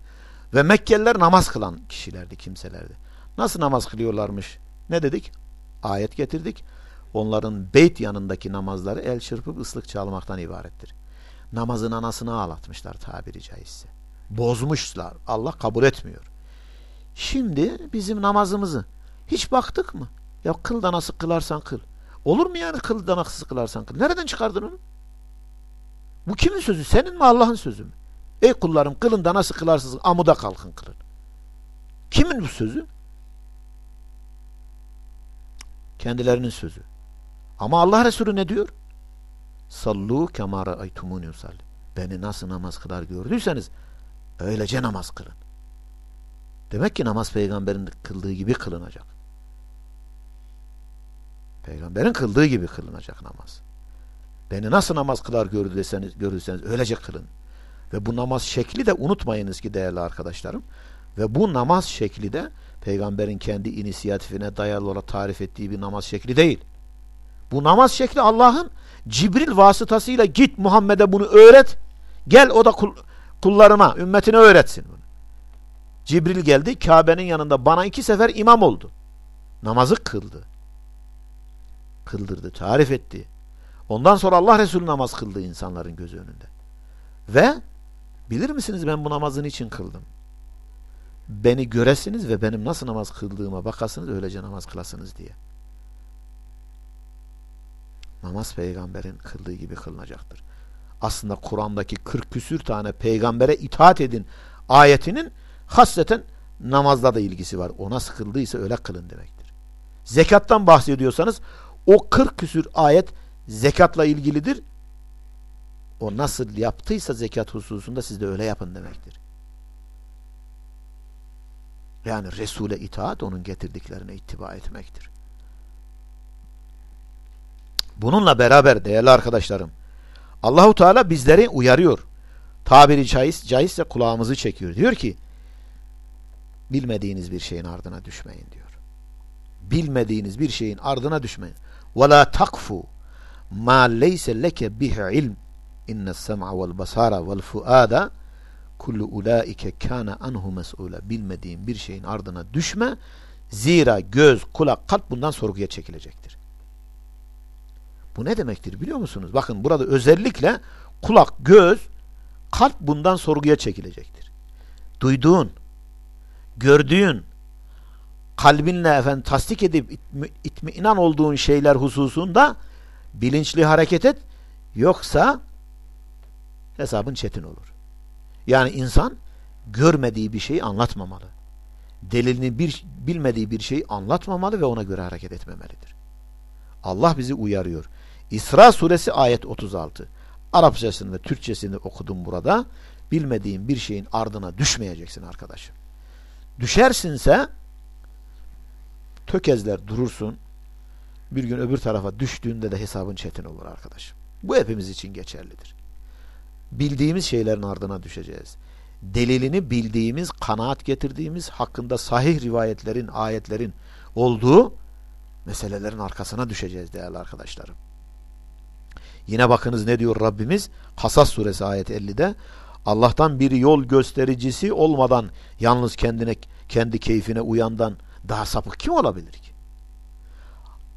ve Mekkeliler namaz kılan kişilerdi, kimselerdi. Nasıl namaz kılıyorlarmış? Ne dedik? Ayet getirdik. Onların beyt yanındaki namazları el çırpıp ıslık çalmaktan ibarettir. Namazın anasını ağlatmışlar tabiri caizse. Bozmuşlar. Allah kabul etmiyor. Şimdi bizim namazımızı hiç baktık mı? Ya kıl nasıl kılarsan kıl. Olur mu yani kıl nasıl kılarsan kıl? Nereden çıkardın onu? Bu kimin sözü? Senin mi Allah'ın sözü mü? Ey kullarım kılın da nasıl kılarsınız? Amuda kalkın kılın. Kimin bu sözü? Kendilerinin sözü. Ama Allah Resulü ne diyor? Sallu kemara aytumuni usalli. Beni nasıl namaz kılar gördüyseniz öylece namaz kılın. Demek ki namaz peygamberin kıldığı gibi kılınacak. Peygamberin kıldığı gibi kılınacak namaz. Beni nasıl namaz kılar görürseniz, görürseniz öylece kılın. Ve bu namaz şekli de unutmayınız ki değerli arkadaşlarım. Ve bu namaz şekli de peygamberin kendi inisiyatifine dayalı olarak tarif ettiği bir namaz şekli değil. Bu namaz şekli Allah'ın Cibril vasıtasıyla git Muhammed'e bunu öğret. Gel o da kul, kullarına, ümmetine öğretsin bunu. Cibril geldi Kabe'nin yanında bana iki sefer imam oldu. Namazı kıldı. Kıldırdı, tarif etti. Ondan sonra Allah Resulü namaz kıldı insanların gözü önünde. Ve bilir misiniz ben bu namazın için kıldım. Beni göresiniz ve benim nasıl namaz kıldığıma bakasınız öylece namaz kılasınız diye. Namaz peygamberin kıldığı gibi kılınacaktır. Aslında Kur'an'daki 40 küsür tane peygambere itaat edin ayetinin hasreten namazla da ilgisi var. O nasıl kıldıysa öyle kılın demektir. Zekattan bahsediyorsanız o 40 küsür ayet zekatla ilgilidir. O nasıl yaptıysa zekat hususunda siz de öyle yapın demektir. Yani Resul'e itaat onun getirdiklerine ittiba etmektir. Bununla beraber değerli arkadaşlarım Allahu Teala bizleri uyarıyor. tabiri caiz, caizse kulağımızı çekiyor. Diyor ki bilmediğiniz bir şeyin ardına düşmeyin diyor. Bilmediğiniz bir şeyin ardına düşmeyin ve la takfu ma leyse leke bihi ilm inne sem'a vel basara vel fuada kullu ulaike kana anhu mes'ula bilmediğin bir şeyin ardına düşme zira göz, kulak, kalp bundan sorguya çekilecektir. Bu ne demektir biliyor musunuz? Bakın burada özellikle kulak, göz, kalp bundan sorguya çekilecektir. Duyduğun, gördüğün, kalbinle efendim tasdik edip itmi, itmiinan olduğun şeyler hususunda bilinçli hareket et yoksa hesabın çetin olur yani insan görmediği bir şeyi anlatmamalı. Delilini bir, bilmediği bir şeyi anlatmamalı ve ona göre hareket etmemelidir. Allah bizi uyarıyor. İsra suresi ayet 36. Arapçasını ve Türkçesini okudum burada. Bilmediğin bir şeyin ardına düşmeyeceksin arkadaşım. Düşersinse tökezler durursun. Bir gün öbür tarafa düştüğünde de hesabın çetin olur arkadaşım. Bu hepimiz için geçerlidir bildiğimiz şeylerin ardına düşeceğiz. Delilini bildiğimiz, kanaat getirdiğimiz hakkında sahih rivayetlerin, ayetlerin olduğu meselelerin arkasına düşeceğiz değerli arkadaşlarım. Yine bakınız ne diyor Rabbimiz? Hasas suresi ayet 50'de Allah'tan bir yol göstericisi olmadan yalnız kendine kendi keyfine uyandan daha sapık kim olabilir ki?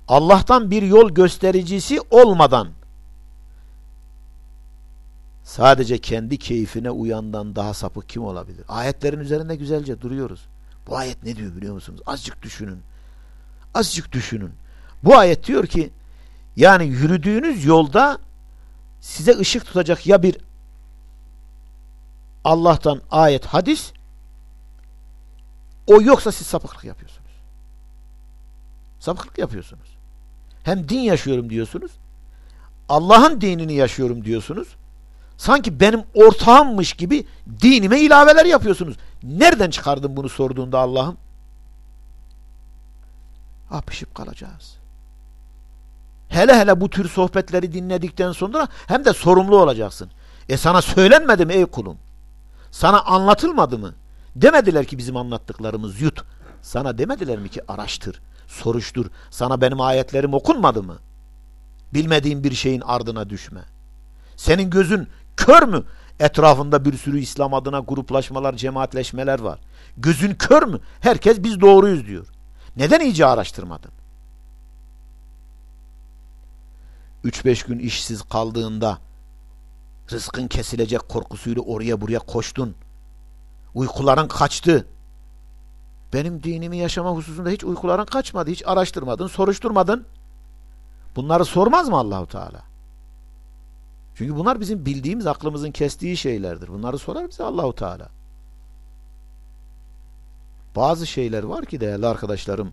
Allah'tan bir yol göstericisi olmadan Sadece kendi keyfine uyandan daha sapık kim olabilir? Ayetlerin üzerinde güzelce duruyoruz. Bu ayet ne diyor biliyor musunuz? Azıcık düşünün. Azıcık düşünün. Bu ayet diyor ki yani yürüdüğünüz yolda size ışık tutacak ya bir Allah'tan ayet, hadis o yoksa siz sapıklık yapıyorsunuz. Sapıklık yapıyorsunuz. Hem din yaşıyorum diyorsunuz. Allah'ın dinini yaşıyorum diyorsunuz. Sanki benim ortağımmış gibi dinime ilaveler yapıyorsunuz. Nereden çıkardın bunu sorduğunda Allah'ım? Apışıp kalacağız. Hele hele bu tür sohbetleri dinledikten sonra hem de sorumlu olacaksın. E sana söylenmedi mi ey kulum? Sana anlatılmadı mı? Demediler ki bizim anlattıklarımız yut. Sana demediler mi ki araştır, soruştur. Sana benim ayetlerim okunmadı mı? Bilmediğin bir şeyin ardına düşme. Senin gözün Kör mü? Etrafında bir sürü İslam adına gruplaşmalar, cemaatleşmeler var. Gözün kör mü? Herkes biz doğruyuz diyor. Neden iyice araştırmadın? 3-5 gün işsiz kaldığında rızkın kesilecek korkusuyla oraya buraya koştun. Uykuların kaçtı. Benim dinimi yaşama hususunda hiç uykuların kaçmadı. Hiç araştırmadın, soruşturmadın. Bunları sormaz mı Allahu Teala? Çünkü bunlar bizim bildiğimiz aklımızın kestiği şeylerdir. Bunları sorar bize Allahu Teala. Bazı şeyler var ki değerli arkadaşlarım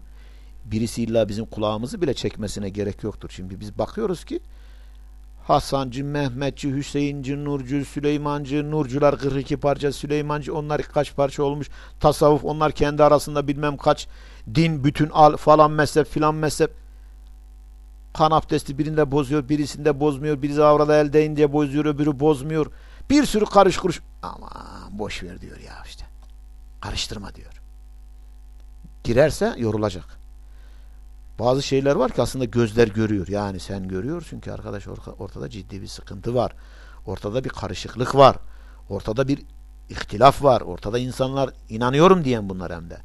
birisi illa bizim kulağımızı bile çekmesine gerek yoktur. Şimdi biz bakıyoruz ki Hasancı, Mehmetçi, Hüseyinci, Nurcu, Süleymancı, Nurcular 42 parça, Süleymancı onlar kaç parça olmuş. Tasavvuf onlar kendi arasında bilmem kaç din, bütün al falan mezhep filan mezhep kan abdesti birinde bozuyor, birisinde bozmuyor, birisi avrada el deyince bozuyor, öbürü bozmuyor. Bir sürü karış kuruş. Aman boş ver diyor ya işte. Karıştırma diyor. Girerse yorulacak. Bazı şeyler var ki aslında gözler görüyor. Yani sen görüyorsun ki arkadaş ortada ciddi bir sıkıntı var. Ortada bir karışıklık var. Ortada bir ihtilaf var. Ortada insanlar inanıyorum diyen bunlar hem de.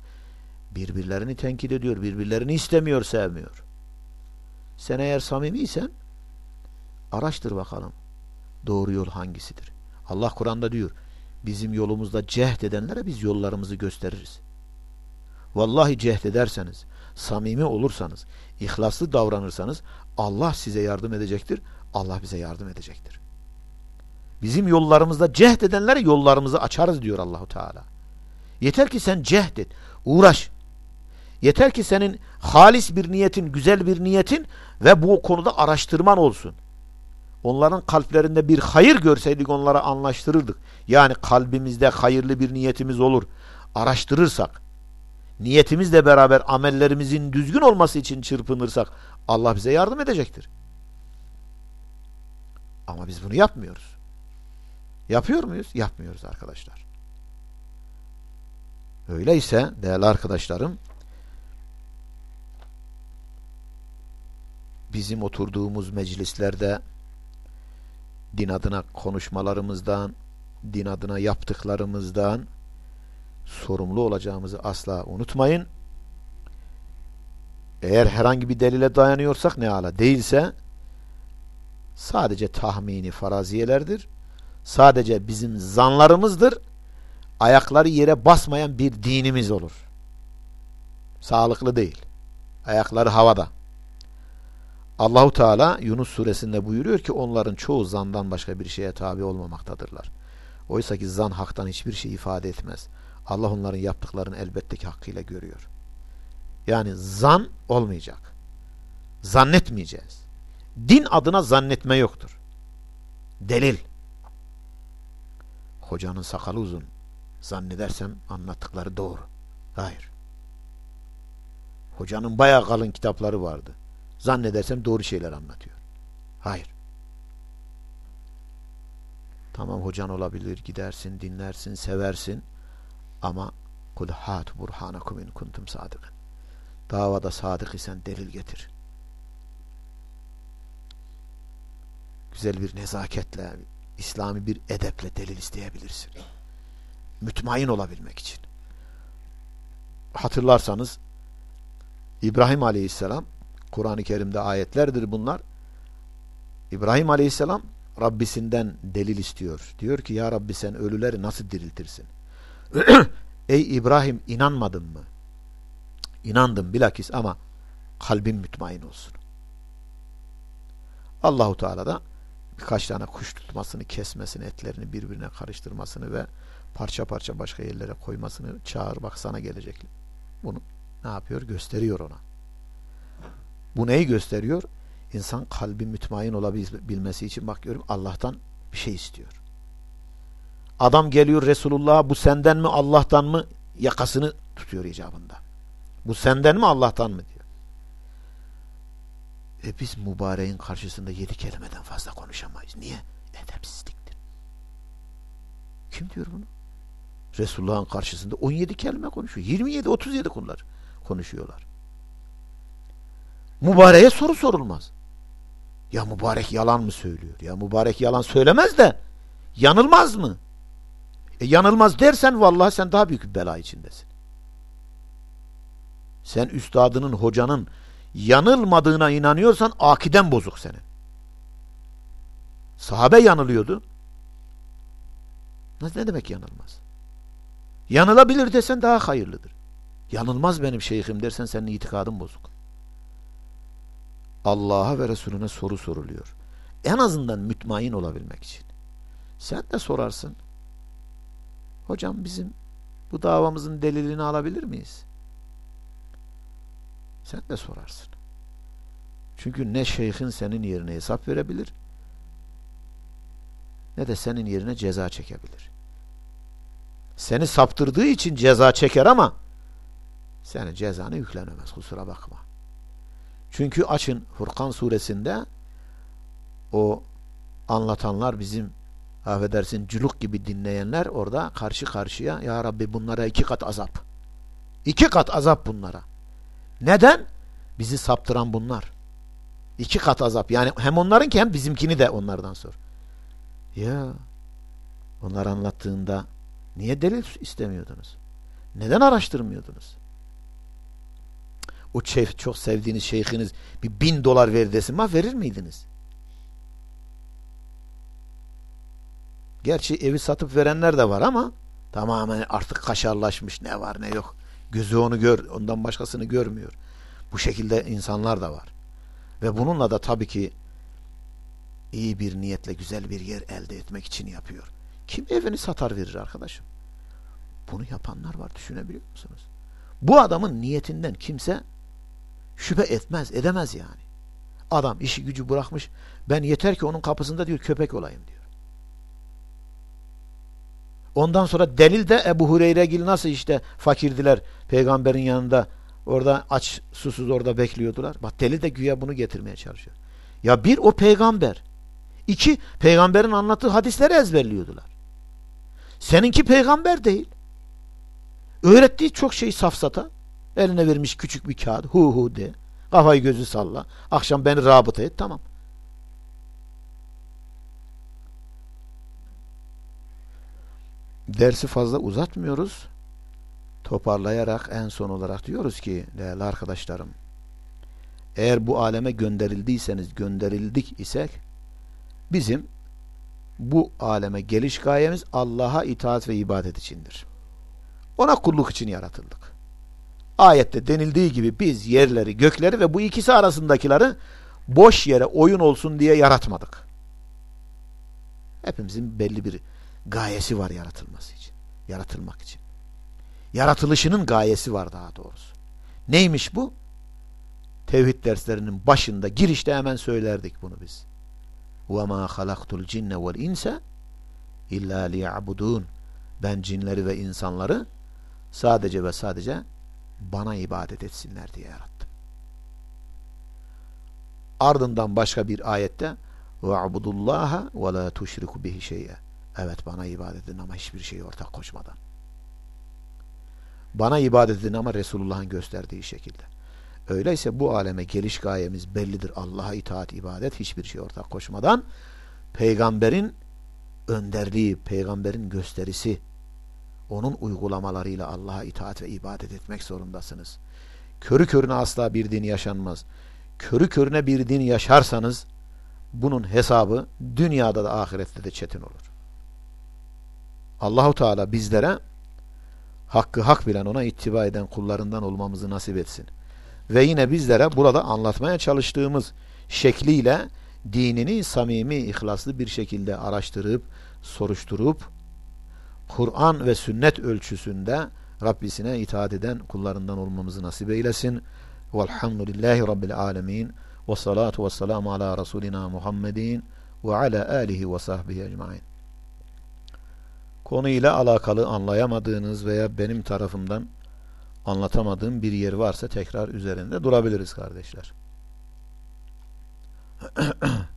Birbirlerini tenkit ediyor. Birbirlerini istemiyor, sevmiyor. Sen eğer samimiysen araştır bakalım. Doğru yol hangisidir? Allah Kur'an'da diyor bizim yolumuzda cehd edenlere biz yollarımızı gösteririz. Vallahi cehd ederseniz, samimi olursanız, ihlaslı davranırsanız Allah size yardım edecektir. Allah bize yardım edecektir. Bizim yollarımızda cehd edenlere yollarımızı açarız diyor Allahu Teala. Yeter ki sen cehd et, uğraş. Yeter ki senin halis bir niyetin, güzel bir niyetin ve bu konuda araştırman olsun. Onların kalplerinde bir hayır görseydik onlara anlaştırırdık. Yani kalbimizde hayırlı bir niyetimiz olur. Araştırırsak, niyetimizle beraber amellerimizin düzgün olması için çırpınırsak Allah bize yardım edecektir. Ama biz bunu yapmıyoruz. Yapıyor muyuz? Yapmıyoruz arkadaşlar. Öyleyse değerli arkadaşlarım bizim oturduğumuz meclislerde din adına konuşmalarımızdan, din adına yaptıklarımızdan sorumlu olacağımızı asla unutmayın. Eğer herhangi bir delile dayanıyorsak ne ala değilse sadece tahmini faraziyelerdir. Sadece bizim zanlarımızdır. Ayakları yere basmayan bir dinimiz olur. Sağlıklı değil. Ayakları havada. Allahu Teala Yunus suresinde buyuruyor ki onların çoğu zandan başka bir şeye tabi olmamaktadırlar. Oysa ki zan haktan hiçbir şey ifade etmez. Allah onların yaptıklarını elbette ki hakkıyla görüyor. Yani zan olmayacak. Zannetmeyeceğiz. Din adına zannetme yoktur. Delil. Hocanın sakalı uzun. Zannedersem anlattıkları doğru. Hayır. Hocanın bayağı kalın kitapları vardı. Zannedersem doğru şeyler anlatıyor. Hayır. Tamam hocan olabilir, gidersin, dinlersin, seversin. Ama kul hat burhanakum in kuntum sadıkın. Davada sadık isen delil getir. Güzel bir nezaketle, İslami bir edeple delil isteyebilirsin. Mütmain olabilmek için. Hatırlarsanız İbrahim Aleyhisselam Kur'an-ı Kerim'de ayetlerdir bunlar. İbrahim Aleyhisselam Rabbisinden delil istiyor. Diyor ki ya Rabbi sen ölüleri nasıl diriltirsin? Ey İbrahim inanmadın mı? İnandım bilakis ama kalbim mütmain olsun. Allahu Teala da birkaç tane kuş tutmasını, kesmesini, etlerini birbirine karıştırmasını ve parça parça başka yerlere koymasını çağır bak sana gelecek. Bunu ne yapıyor? Gösteriyor ona. Bu neyi gösteriyor? İnsan kalbi mütmain olabilmesi için bakıyorum Allah'tan bir şey istiyor. Adam geliyor Resulullah'a bu senden mi Allah'tan mı yakasını tutuyor icabında. Bu senden mi Allah'tan mı diyor. E biz mübareğin karşısında yedi kelimeden fazla konuşamayız. Niye? Edepsizliktir. Kim diyor bunu? Resulullah'ın karşısında 17 kelime konuşuyor. 27, 37 konular konuşuyorlar. Mübareğe soru sorulmaz. Ya mübarek yalan mı söylüyor? Ya mübarek yalan söylemez de yanılmaz mı? E yanılmaz dersen vallahi sen daha büyük bir bela içindesin. Sen üstadının, hocanın yanılmadığına inanıyorsan akiden bozuk senin. Sahabe yanılıyordu. Ne demek yanılmaz? Yanılabilir desen daha hayırlıdır. Yanılmaz benim şeyhim dersen senin itikadın bozuk. Allah'a ve Resulüne soru soruluyor. En azından mütmain olabilmek için. Sen de sorarsın. Hocam bizim bu davamızın delilini alabilir miyiz? Sen de sorarsın. Çünkü ne şeyhin senin yerine hesap verebilir ne de senin yerine ceza çekebilir. Seni saptırdığı için ceza çeker ama senin cezanı yüklenemez. Kusura bakma. Çünkü açın Furkan suresinde o anlatanlar bizim affedersin culuk gibi dinleyenler orada karşı karşıya ya Rabbi bunlara iki kat azap. İki kat azap bunlara. Neden? Bizi saptıran bunlar. İki kat azap. Yani hem onlarınki hem bizimkini de onlardan sor. Ya onlar anlattığında niye delil istemiyordunuz? Neden araştırmıyordunuz? o çok sevdiğiniz şeyhiniz bir bin dolar ver desin ma verir miydiniz? Gerçi evi satıp verenler de var ama tamamen artık kaşarlaşmış ne var ne yok. Gözü onu gör, ondan başkasını görmüyor. Bu şekilde insanlar da var. Ve bununla da tabii ki iyi bir niyetle güzel bir yer elde etmek için yapıyor. Kim evini satar verir arkadaşım? Bunu yapanlar var düşünebiliyor musunuz? Bu adamın niyetinden kimse Şüphe etmez, edemez yani. Adam işi gücü bırakmış. Ben yeter ki onun kapısında diyor köpek olayım diyor. Ondan sonra delil de Ebu Hureyregil nasıl işte fakirdiler peygamberin yanında orada aç susuz orada bekliyordular. Bak delil de güya bunu getirmeye çalışıyor. Ya bir o peygamber. iki peygamberin anlattığı hadisleri ezberliyordular. Seninki peygamber değil. Öğrettiği çok şey safsata. Eline vermiş küçük bir kağıt. Hu hu de. Kafayı gözü salla. Akşam beni rabıta et. Tamam. Dersi fazla uzatmıyoruz. Toparlayarak en son olarak diyoruz ki değerli arkadaşlarım eğer bu aleme gönderildiyseniz gönderildik isek bizim bu aleme geliş gayemiz Allah'a itaat ve ibadet içindir. Ona kulluk için yaratıldık. Ayette denildiği gibi biz yerleri, gökleri ve bu ikisi arasındakileri boş yere oyun olsun diye yaratmadık. Hepimizin belli bir gayesi var yaratılması için. Yaratılmak için. Yaratılışının gayesi var daha doğrusu. Neymiş bu? Tevhid derslerinin başında girişte hemen söylerdik bunu biz. وَمَا خَلَقْتُ الْجِنَّ وَالْاِنْسَ اِلَّا لِيَعْبُدُونَ Ben cinleri ve insanları sadece ve sadece bana ibadet etsinler diye yarattım. Ardından başka bir ayette وَعْبُدُ اللّٰهَ وَلَا تُشْرِكُ بِهِ شَيْئًا Evet bana ibadet edin ama hiçbir şeyi ortak koşmadan. Bana ibadet edin ama Resulullah'ın gösterdiği şekilde. Öyleyse bu aleme geliş gayemiz bellidir. Allah'a itaat, ibadet hiçbir şey ortak koşmadan peygamberin önderliği, peygamberin gösterisi onun uygulamalarıyla Allah'a itaat ve ibadet etmek zorundasınız. Körü körüne asla bir din yaşanmaz. Körü körüne bir din yaşarsanız bunun hesabı dünyada da ahirette de çetin olur. Allahu Teala bizlere hakkı hak bilen ona ittiba eden kullarından olmamızı nasip etsin. Ve yine bizlere burada anlatmaya çalıştığımız şekliyle dinini samimi, ihlaslı bir şekilde araştırıp, soruşturup, Kur'an ve sünnet ölçüsünde Rabbisine itaat eden kullarından olmamızı nasip eylesin. Velhamdülillahi Rabbil alemin. Ve salatu ve selamu ala Resulina Muhammedin ve ala alihi ve sahbihi ecmain. Konuyla alakalı anlayamadığınız veya benim tarafımdan anlatamadığım bir yer varsa tekrar üzerinde durabiliriz kardeşler.